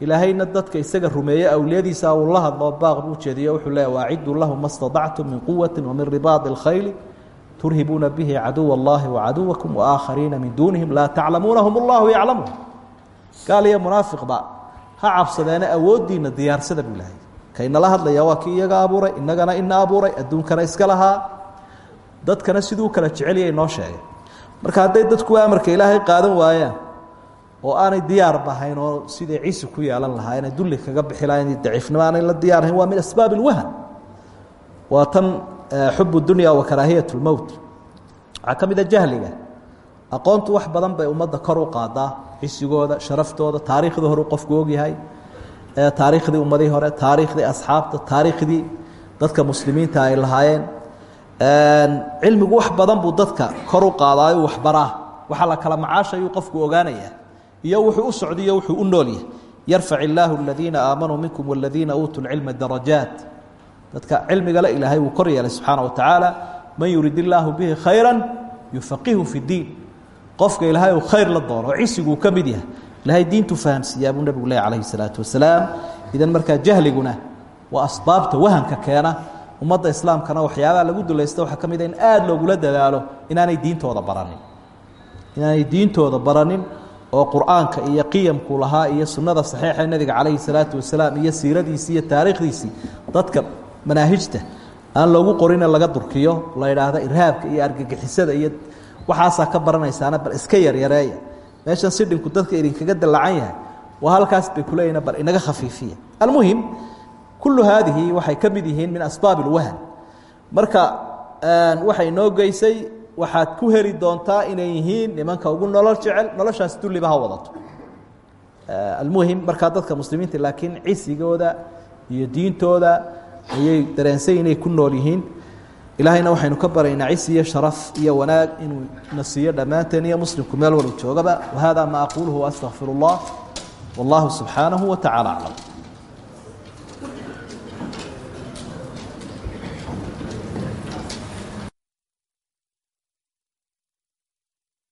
ilaahayna dadka isaga rumeeye awliyadiisa uu la hadloo baaq buu jeediyo wuxuu leeya waaciduu lahu ma staطactum min quwati wamin ribaadi اlkhayli turhibuuna bihi caduw اllahi wacaduwakum waaaakhariina min duunihim laa taclamuunahum اllahu yaclamuhum gaal iyo munaafiqba ha cabsadeene awooddiina diyaarsada buu ilahay kaynala hadlaya waa kii iyaga abuuray inagana ina abuuray adduunkana iska lahaa. Dadkana siduu kala jecelya inoo sheegay. Marka hadday dadku amarka ilaahay qaadan waayaan oo aanay diyaar bahayn oo siday ciisi ku yeelan lahaa inay dulli kaga bixi lahayn daciifnimo aanay la diyaarhayn waa min asbaab اlwahan waa tan xub dunya wa karaahiyat اlmowt waxaa ka mida jahliga. Aqoontu wax badan bay ummadda kor u qaadaa cisigooda sharaftooda taariikhdii hore qofku ogyahay taariikhdii ummadii hore taariikhdii asxaabta taariikhdii dadka muslimiinta ay lahaayeen. Cilmigu wax badan buu dadka kor u qaadaayo waxbaraa. Waxaa la kala macaashayuu qofku ogaanaya iyo wuxuu u socdiyo wuxuu u nool yahay. Yarfac illaahu aladiina aamanuu minkum waladiina uutuu lcilma darajaat. Dadka cilmigale ilaahay wuu kor yeelay subxaana wa tacaala man yurid illaahu bihi khayra yufaqihu fi ddiin qofka ilaahay uu khayr la doono oo cisiguu ka mid yahay ilaahay diintu fahamsiiyaa buu nebigu leh calayhi salaatu wasalaam. Idan markaa jahliguna waa asbaabta wahanka keena. Ummadda islaamkana waxyaabaha lagu dulaysta waxaa ka mid a in aada loogula dadaalo inaanay diintooda baranin. Inaanay diintooda baranin oo qur'aanka iyo qiyamku lahaa iyo sunnada saxiixa nebiga calayhi salaatu wasalaam iyo siiradiisii iyo taariikhdiisii dadka manaahijta aan loogu qorine laga durkiyo la idhaahda irhaabka iyo argagixisada iyo waxaasaa ka baranaysaana bal iska yaryareeya meeshan sidhinku dadka idinkaga dalacan yahay waa halkaas bay kuleeyihin bal inaga khafiifiya. Almuhim kullu haadihi waxay ka mid yihiin min asbaab اlwahan marka waxay noo geysay waxaad ku heli doontaa inay yihiin nimanka ugu nolol jecel noloshaas dulliba ha wadato. Almuhim markaa dadka muslimiinta laakiin cisigooda iyo diintooda ayay dareensan inay ku nool yihiin ilaahayna waxaynu ka baraynaa cisi iyo sharaf iyo wanaag inuu na siiyo dhammaanteen iyo muslimku meel walba joogaba. Wahada ma aquluhu waastaqfir اllah wallahu subxaanahu wa tacala aclam